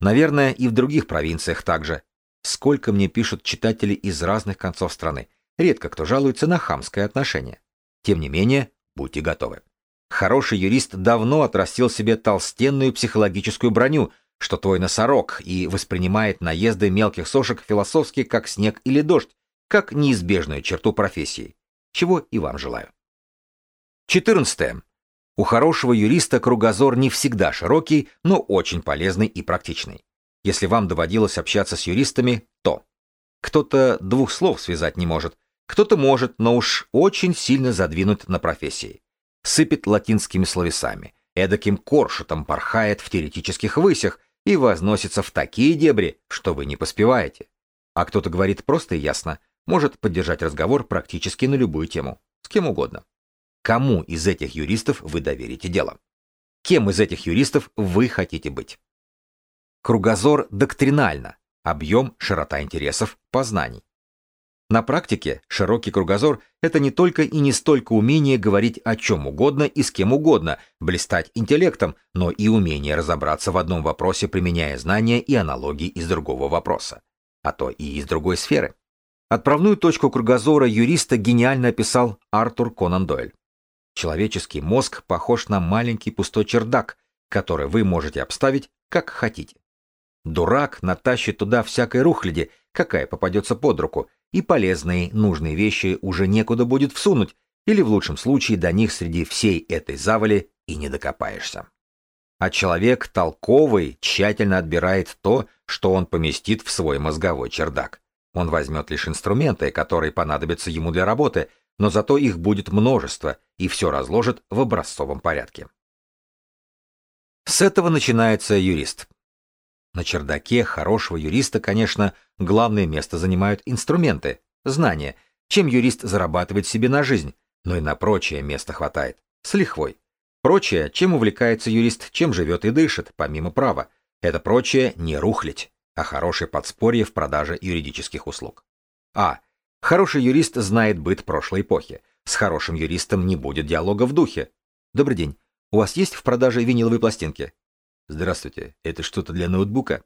Наверное, и в других провинциях также. Сколько мне пишут читатели из разных концов страны. Редко кто жалуется на хамское отношение. Тем не менее, будьте готовы. Хороший юрист давно отрастил себе толстенную психологическую броню, что твой носорог, и воспринимает наезды мелких сошек философски как снег или дождь, как неизбежную черту профессии, чего и вам желаю. 14. У хорошего юриста кругозор не всегда широкий, но очень полезный и практичный. Если вам доводилось общаться с юристами, то кто-то двух слов связать не может, кто-то может, но уж очень сильно задвинуть на профессии. Сыпет латинскими словесами, эдаким коршетом порхает в теоретических высях и возносится в такие дебри, что вы не поспеваете. А кто-то говорит просто и ясно, может поддержать разговор практически на любую тему, с кем угодно. Кому из этих юристов вы доверите дело? Кем из этих юристов вы хотите быть? Кругозор доктринально, объем, широта интересов, познаний. На практике широкий кругозор – это не только и не столько умение говорить о чем угодно и с кем угодно, блистать интеллектом, но и умение разобраться в одном вопросе, применяя знания и аналогии из другого вопроса, а то и из другой сферы. Отправную точку кругозора юриста гениально описал Артур Конан Дойль. Человеческий мозг похож на маленький пустой чердак, который вы можете обставить как хотите. Дурак натащит туда всякой рухляди, какая попадется под руку, и полезные, нужные вещи уже некуда будет всунуть, или в лучшем случае до них среди всей этой завали и не докопаешься. А человек толковый тщательно отбирает то, что он поместит в свой мозговой чердак. Он возьмет лишь инструменты, которые понадобятся ему для работы, но зато их будет множество, и все разложит в образцовом порядке. С этого начинается юрист. На чердаке хорошего юриста, конечно, главное место занимают инструменты, знания, чем юрист зарабатывает себе на жизнь, но и на прочее места хватает, с лихвой. Прочее, чем увлекается юрист, чем живет и дышит, помимо права. Это прочее не рухлить а хорошее подспорье в продаже юридических услуг. А. Хороший юрист знает быт прошлой эпохи. С хорошим юристом не будет диалога в духе. Добрый день. У вас есть в продаже виниловые пластинки? Здравствуйте. Это что-то для ноутбука?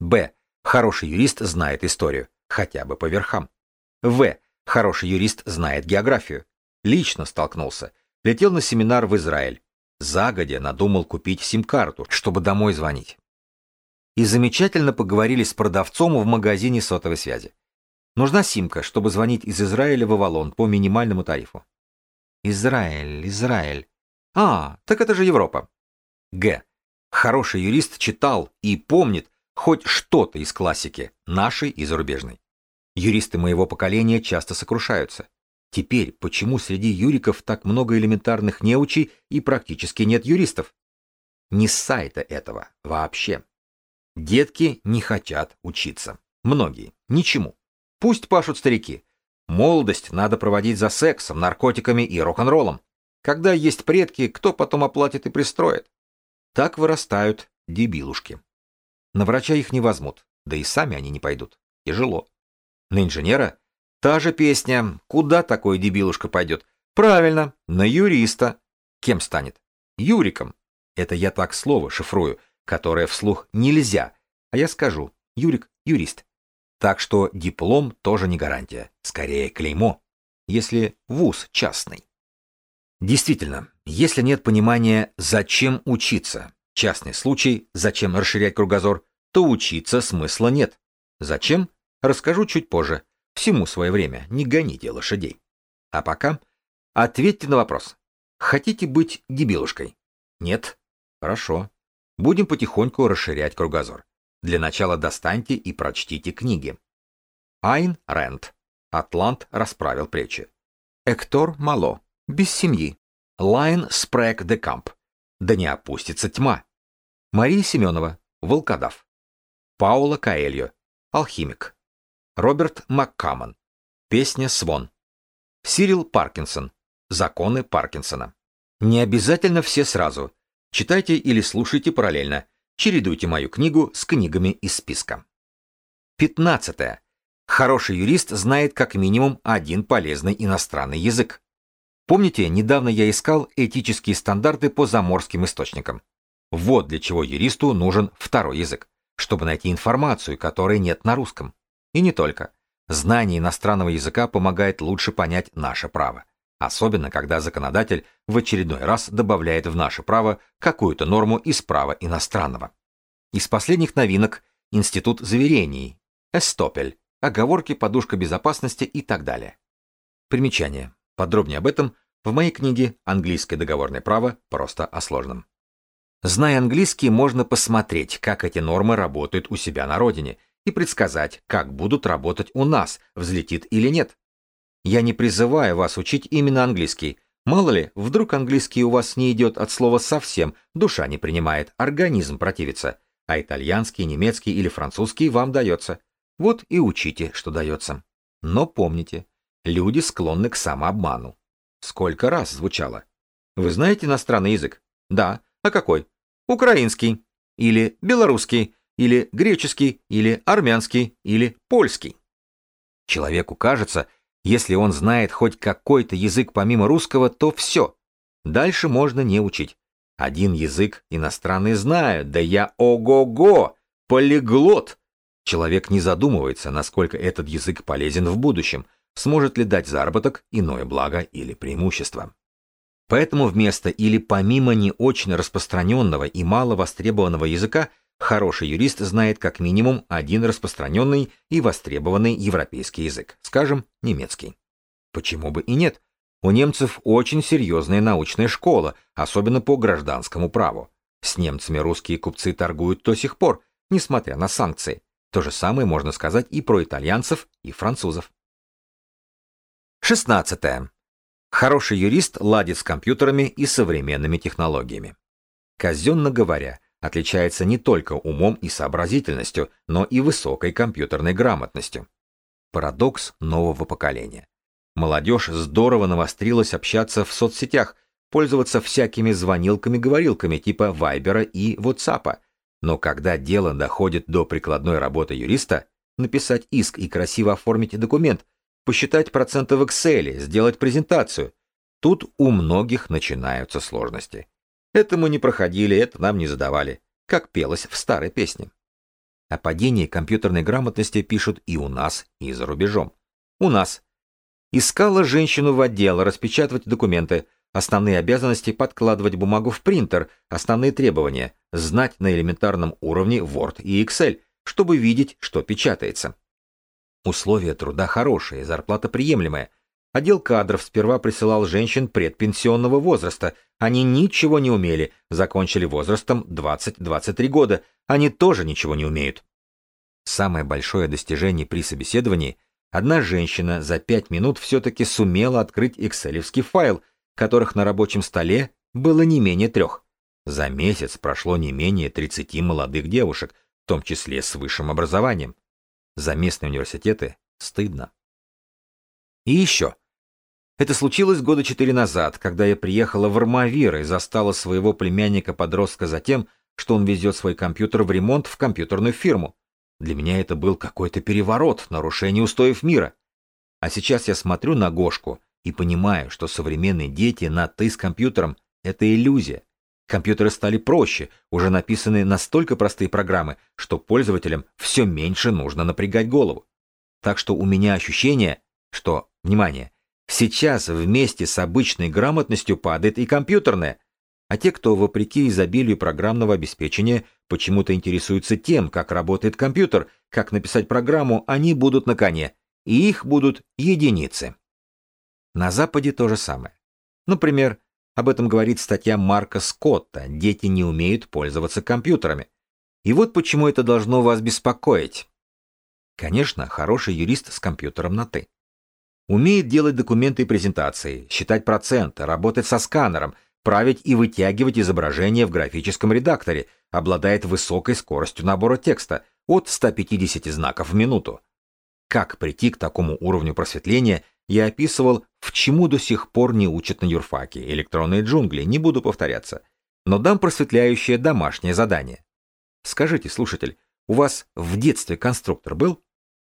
Б. Хороший юрист знает историю. Хотя бы по верхам. В. Хороший юрист знает географию. Лично столкнулся. Летел на семинар в Израиль. Загодя надумал купить сим-карту, чтобы домой звонить и замечательно поговорили с продавцом в магазине сотовой связи. Нужна симка, чтобы звонить из Израиля в Авалон по минимальному тарифу. Израиль, Израиль. А, так это же Европа. Г. Хороший юрист читал и помнит хоть что-то из классики, нашей и зарубежной. Юристы моего поколения часто сокрушаются. Теперь, почему среди юриков так много элементарных неучей и практически нет юристов? Не с сайта этого, вообще. Детки не хотят учиться. Многие. Ничему. Пусть пашут старики. Молодость надо проводить за сексом, наркотиками и рок-н-роллом. Когда есть предки, кто потом оплатит и пристроит? Так вырастают дебилушки. На врача их не возьмут, да и сами они не пойдут. Тяжело. На инженера та же песня. Куда такой дебилушка пойдет? Правильно, на юриста. Кем станет? Юриком. Это я так слово шифрую которое вслух нельзя, а я скажу «Юрик – юрист». Так что диплом тоже не гарантия, скорее клеймо, если вуз частный. Действительно, если нет понимания, зачем учиться, частный случай, зачем расширять кругозор, то учиться смысла нет. Зачем? Расскажу чуть позже. Всему свое время, не гоните лошадей. А пока ответьте на вопрос. Хотите быть дебилушкой? Нет? Хорошо. Будем потихоньку расширять кругозор. Для начала достаньте и прочтите книги. Айн Рэнд. Атлант расправил плечи. Эктор Мало. Без семьи. Лайон Спрэг де Камп. Да не опустится тьма. Мария Семенова. Волкодав. Паула Каэльо. Алхимик. Роберт Маккамон. Песня «Свон». Сирил Паркинсон. Законы Паркинсона. Не обязательно все сразу – Читайте или слушайте параллельно. Чередуйте мою книгу с книгами из списка. 15. Хороший юрист знает как минимум один полезный иностранный язык. Помните, недавно я искал этические стандарты по заморским источникам. Вот для чего юристу нужен второй язык, чтобы найти информацию, которой нет на русском. И не только. Знание иностранного языка помогает лучше понять наше право. Особенно, когда законодатель в очередной раз добавляет в наше право какую-то норму из права иностранного. Из последних новинок – институт заверений, эстопель, оговорки, подушка безопасности и так далее. Примечание. Подробнее об этом в моей книге «Английское договорное право. Просто о сложном». Зная английский, можно посмотреть, как эти нормы работают у себя на родине, и предсказать, как будут работать у нас, взлетит или нет. Я не призываю вас учить именно английский. Мало ли, вдруг английский у вас не идет от слова совсем, душа не принимает, организм противится, а итальянский, немецкий или французский вам дается. Вот и учите, что дается. Но помните, люди склонны к самообману. Сколько раз звучало? Вы знаете иностранный язык? Да. А какой? Украинский. Или белорусский. Или греческий. Или армянский. Или польский. Человеку кажется, если он знает хоть какой-то язык помимо русского, то все. Дальше можно не учить. Один язык иностранный знаю, да я ого-го, полиглот. Человек не задумывается, насколько этот язык полезен в будущем, сможет ли дать заработок, иное благо или преимущество. Поэтому вместо или помимо не очень распространенного и мало востребованного языка – Хороший юрист знает как минимум один распространенный и востребованный европейский язык, скажем, немецкий. Почему бы и нет? У немцев очень серьезная научная школа, особенно по гражданскому праву. С немцами русские купцы торгуют до сих пор, несмотря на санкции. То же самое можно сказать и про итальянцев, и французов. 16. Хороший юрист ладит с компьютерами и современными технологиями. Казенно говоря, отличается не только умом и сообразительностью, но и высокой компьютерной грамотностью. Парадокс нового поколения. Молодежь здорово навострилась общаться в соцсетях, пользоваться всякими звонилками-говорилками типа Вайбера и Ватсапа. Но когда дело доходит до прикладной работы юриста, написать иск и красиво оформить документ, посчитать проценты в Excel, сделать презентацию, тут у многих начинаются сложности. Это мы не проходили, это нам не задавали, как пелось в старой песне. О падении компьютерной грамотности пишут и у нас, и за рубежом. У нас. Искала женщину в отдел, распечатывать документы, основные обязанности подкладывать бумагу в принтер, основные требования, знать на элементарном уровне Word и Excel, чтобы видеть, что печатается. Условия труда хорошие, зарплата приемлемая, Отдел кадров сперва присылал женщин предпенсионного возраста. Они ничего не умели, закончили возрастом 20-23 года. Они тоже ничего не умеют. Самое большое достижение при собеседовании – одна женщина за 5 минут все-таки сумела открыть экселевский файл, которых на рабочем столе было не менее трех. За месяц прошло не менее 30 молодых девушек, в том числе с высшим образованием. За местные университеты стыдно. И еще. Это случилось года четыре назад, когда я приехала в Армавир и застала своего племянника-подростка за тем, что он везет свой компьютер в ремонт в компьютерную фирму. Для меня это был какой-то переворот, нарушение устоев мира. А сейчас я смотрю на Гошку и понимаю, что современные дети на «ты» с компьютером — это иллюзия. Компьютеры стали проще, уже написаны настолько простые программы, что пользователям все меньше нужно напрягать голову. Так что у меня ощущение, что, внимание, сейчас вместе с обычной грамотностью падает и компьютерная. А те, кто вопреки изобилию программного обеспечения почему-то интересуются тем, как работает компьютер, как написать программу, они будут на коне, и их будут единицы. На Западе то же самое. Например, об этом говорит статья Марка Скотта «Дети не умеют пользоваться компьютерами». И вот почему это должно вас беспокоить. Конечно, хороший юрист с компьютером на «ты». Умеет делать документы и презентации, считать проценты, работать со сканером, править и вытягивать изображения в графическом редакторе, обладает высокой скоростью набора текста от 150 знаков в минуту. Как прийти к такому уровню просветления, я описывал, в чему до сих пор не учат на юрфаке, электронные джунгли, не буду повторяться, но дам просветляющее домашнее задание. Скажите, слушатель, у вас в детстве конструктор был?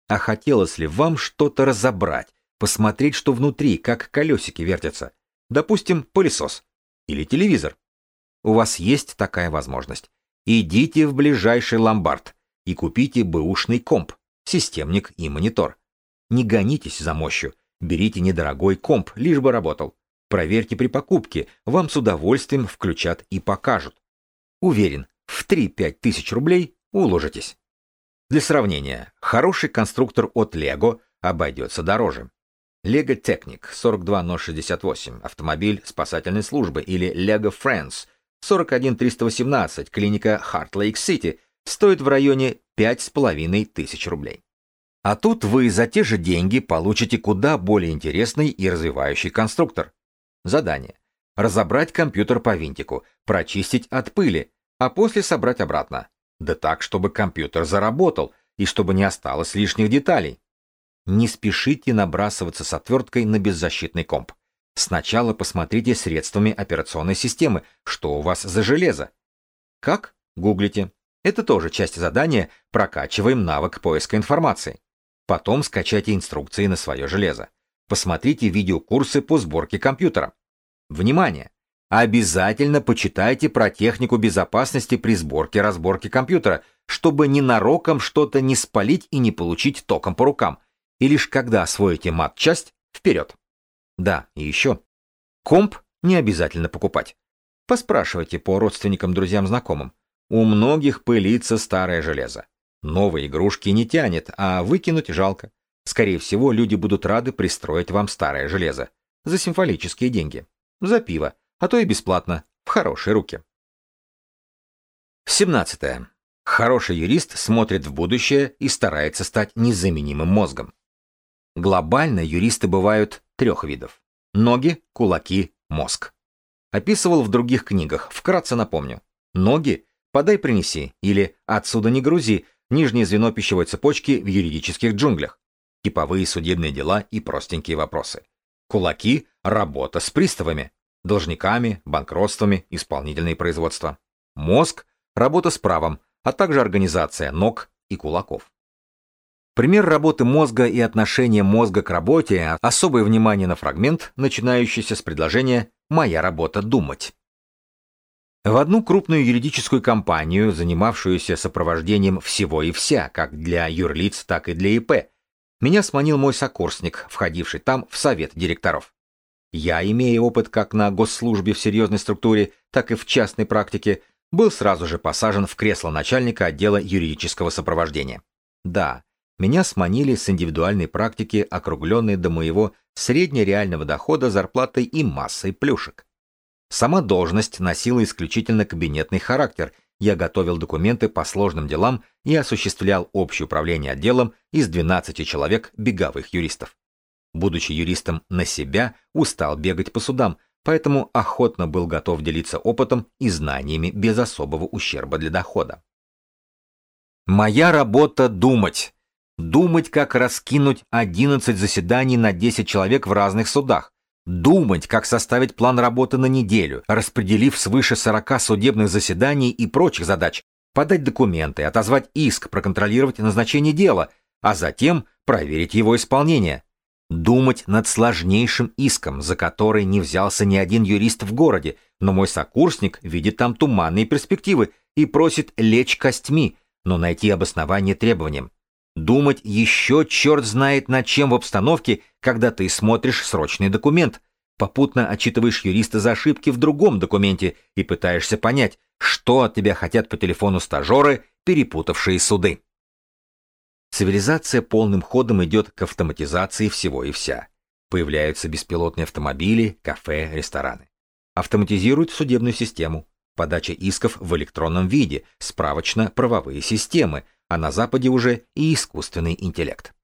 А хотелось ли вам что-то разобрать, посмотреть, что внутри, как колесики вертятся. Допустим, пылесос или телевизор. У вас есть такая возможность. Идите в ближайший ломбард и купите бэушный комп, системник и монитор. Не гонитесь за мощью, берите недорогой комп, лишь бы работал. Проверьте при покупке, вам с удовольствием включат и покажут. Уверен, в 3-5 тысяч рублей уложитесь. Для сравнения, хороший конструктор от Lego обойдется дороже. Lego Technic 42068, автомобиль спасательной службы или Lego Friends 41318, клиника Харт-Лейк-Сити, стоит в районе 5,5 тысяч рублей. А тут вы за те же деньги получите куда более интересный и развивающий конструктор. Задание. Разобрать компьютер по винтику, прочистить от пыли, а после собрать обратно. Да так, чтобы компьютер заработал и чтобы не осталось лишних деталей не спешите набрасываться с отверткой на беззащитный комп. Сначала посмотрите средствами операционной системы, что у вас за железо. Как? Гуглите. Это тоже часть задания «Прокачиваем навык поиска информации». Потом скачайте инструкции на свое железо. Посмотрите видеокурсы по сборке компьютера. Внимание! Обязательно почитайте про технику безопасности при сборке-разборке компьютера, чтобы ненароком что-то не спалить и не получить током по рукам – и лишь когда освоите мат-часть, вперед. Да, и еще. Комп не обязательно покупать. Поспрашивайте по родственникам, друзьям, знакомым. У многих пылится старое железо. Новые игрушки не тянет, а выкинуть жалко. Скорее всего, люди будут рады пристроить вам старое железо. За символические деньги. За пиво. А то и бесплатно. В хорошие руки. 17. Хороший юрист смотрит в будущее и старается стать незаменимым мозгом. Глобально юристы бывают трех видов. Ноги, кулаки, мозг. Описывал в других книгах, вкратце напомню. Ноги – подай принеси или отсюда не грузи, нижнее звено пищевой цепочки в юридических джунглях. Типовые судебные дела и простенькие вопросы. Кулаки – работа с приставами, должниками, банкротствами, исполнительные производства. Мозг – работа с правом, а также организация ног и кулаков. Пример работы мозга и отношения мозга к работе – особое внимание на фрагмент, начинающийся с предложения «Моя работа – думать». В одну крупную юридическую компанию, занимавшуюся сопровождением всего и вся, как для юрлиц, так и для ИП, меня сманил мой сокурсник, входивший там в совет директоров. Я, имея опыт как на госслужбе в серьезной структуре, так и в частной практике, был сразу же посажен в кресло начальника отдела юридического сопровождения. Да, меня сманили с индивидуальной практики, округленной до моего среднереального дохода зарплатой и массой плюшек. Сама должность носила исключительно кабинетный характер. Я готовил документы по сложным делам и осуществлял общее управление отделом из 12 человек беговых юристов. Будучи юристом на себя, устал бегать по судам, поэтому охотно был готов делиться опытом и знаниями без особого ущерба для дохода. Моя работа — думать думать, как раскинуть 11 заседаний на 10 человек в разных судах, думать, как составить план работы на неделю, распределив свыше 40 судебных заседаний и прочих задач, подать документы, отозвать иск, проконтролировать назначение дела, а затем проверить его исполнение. Думать над сложнейшим иском, за который не взялся ни один юрист в городе, но мой сокурсник видит там туманные перспективы и просит лечь костьми, но найти обоснование требованиям. Думать еще черт знает над чем в обстановке, когда ты смотришь срочный документ, попутно отчитываешь юриста за ошибки в другом документе и пытаешься понять, что от тебя хотят по телефону стажеры, перепутавшие суды. Цивилизация полным ходом идет к автоматизации всего и вся. Появляются беспилотные автомобили, кафе, рестораны. Автоматизируют судебную систему, подача исков в электронном виде, справочно-правовые системы – а на Западе уже и искусственный интеллект.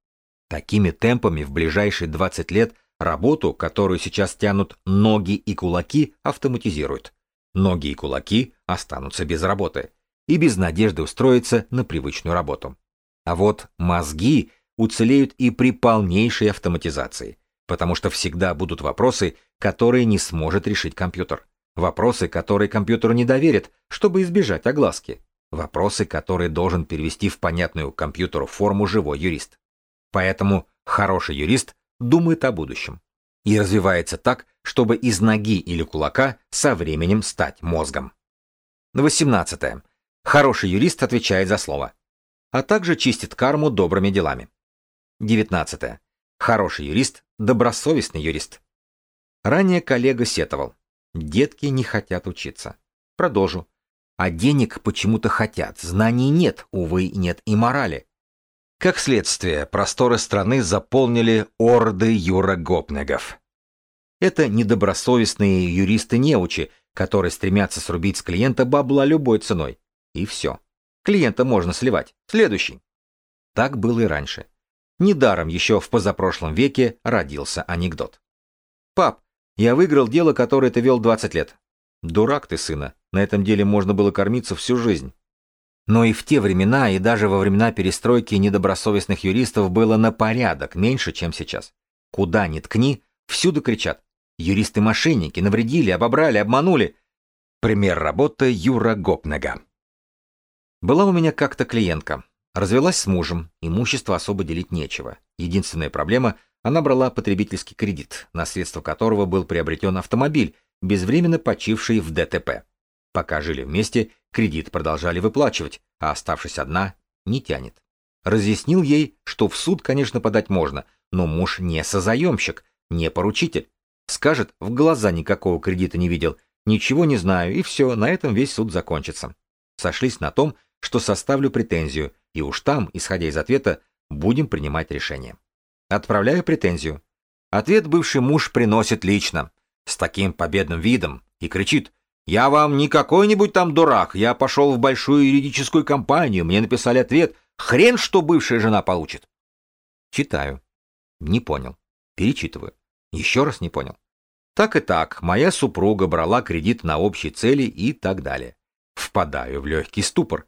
Такими темпами в ближайшие 20 лет работу, которую сейчас тянут ноги и кулаки, автоматизируют. Ноги и кулаки останутся без работы и без надежды устроиться на привычную работу. А вот мозги уцелеют и при полнейшей автоматизации, потому что всегда будут вопросы, которые не сможет решить компьютер. Вопросы, которые компьютеру не доверит, чтобы избежать огласки вопросы, которые должен перевести в понятную компьютеру форму живой юрист. Поэтому хороший юрист думает о будущем и развивается так, чтобы из ноги или кулака со временем стать мозгом. 18. Хороший юрист отвечает за слово, а также чистит карму добрыми делами. 19. Хороший юрист – добросовестный юрист. Ранее коллега сетовал. Детки не хотят учиться. Продолжу а денег почему-то хотят, знаний нет, увы, нет и морали. Как следствие, просторы страны заполнили орды юрогопнегов. Это недобросовестные юристы-неучи, которые стремятся срубить с клиента бабла любой ценой. И все. Клиента можно сливать. Следующий. Так было и раньше. Недаром еще в позапрошлом веке родился анекдот. «Пап, я выиграл дело, которое ты вел 20 лет». «Дурак ты, сына. На этом деле можно было кормиться всю жизнь. Но и в те времена, и даже во времена перестройки недобросовестных юристов было на порядок меньше, чем сейчас. Куда ни ткни, всюду кричат. Юристы-мошенники навредили, обобрали, обманули. Пример работы Юра Гопнега. Была у меня как-то клиентка. Развелась с мужем, имущество особо делить нечего. Единственная проблема – она брала потребительский кредит, наследство которого был приобретен автомобиль, безвременно почивший в ДТП. Пока жили вместе, кредит продолжали выплачивать, а оставшись одна, не тянет. Разъяснил ей, что в суд, конечно, подать можно, но муж не созаемщик, не поручитель. Скажет, в глаза никакого кредита не видел, ничего не знаю, и все, на этом весь суд закончится. Сошлись на том, что составлю претензию, и уж там, исходя из ответа, будем принимать решение. Отправляю претензию. Ответ бывший муж приносит лично, с таким победным видом, и кричит – я вам не какой-нибудь там дурак. Я пошел в большую юридическую компанию. Мне написали ответ. Хрен, что бывшая жена получит. Читаю. Не понял. Перечитываю. Еще раз не понял. Так и так, моя супруга брала кредит на общие цели и так далее. Впадаю в легкий ступор.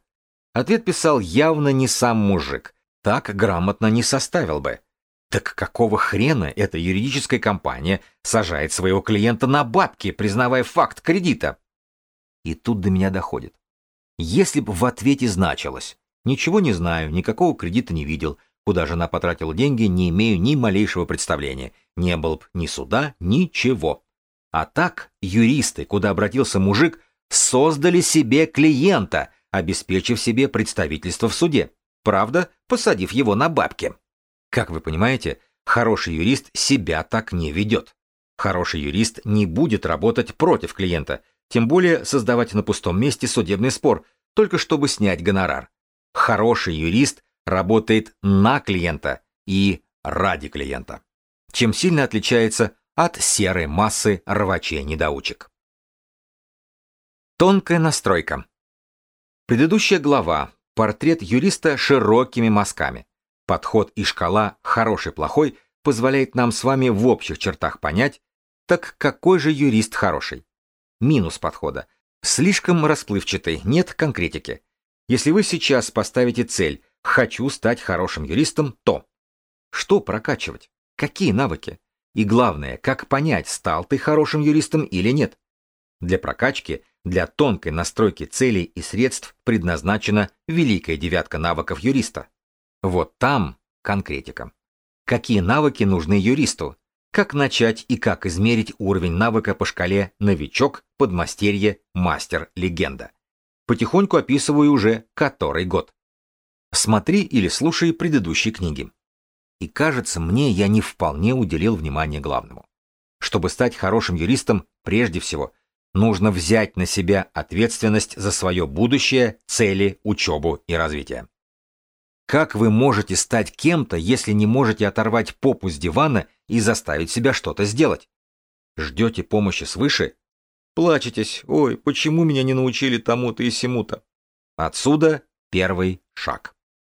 Ответ писал явно не сам мужик. Так грамотно не составил бы. Так какого хрена эта юридическая компания сажает своего клиента на бабки, признавая факт кредита? И тут до меня доходит. Если б в ответе значилось «Ничего не знаю, никакого кредита не видел, куда жена потратила деньги, не имею ни малейшего представления, не было б ни суда, ничего». А так юристы, куда обратился мужик, создали себе клиента, обеспечив себе представительство в суде, правда, посадив его на бабки. Как вы понимаете, хороший юрист себя так не ведет. Хороший юрист не будет работать против клиента – тем более создавать на пустом месте судебный спор, только чтобы снять гонорар. Хороший юрист работает на клиента и ради клиента, чем сильно отличается от серой массы рвачей-недоучек. Тонкая настройка. Предыдущая глава – портрет юриста широкими мазками. Подход и шкала «хороший-плохой» позволяет нам с вами в общих чертах понять, так какой же юрист хороший? минус подхода. Слишком расплывчатый, нет конкретики. Если вы сейчас поставите цель «хочу стать хорошим юристом», то что прокачивать? Какие навыки? И главное, как понять, стал ты хорошим юристом или нет? Для прокачки, для тонкой настройки целей и средств предназначена великая девятка навыков юриста. Вот там конкретика. Какие навыки нужны юристу? как начать и как измерить уровень навыка по шкале «Новичок», «Подмастерье», «Мастер», «Легенда». Потихоньку описываю уже который год. Смотри или слушай предыдущие книги. И кажется мне, я не вполне уделил внимание главному. Чтобы стать хорошим юристом, прежде всего, нужно взять на себя ответственность за свое будущее, цели, учебу и развитие. Как вы можете стать кем-то, если не можете оторвать попу с дивана и заставить себя что-то сделать. Ждете помощи свыше? Плачетесь, ой, почему меня не научили тому-то и сему-то? Отсюда первый шаг.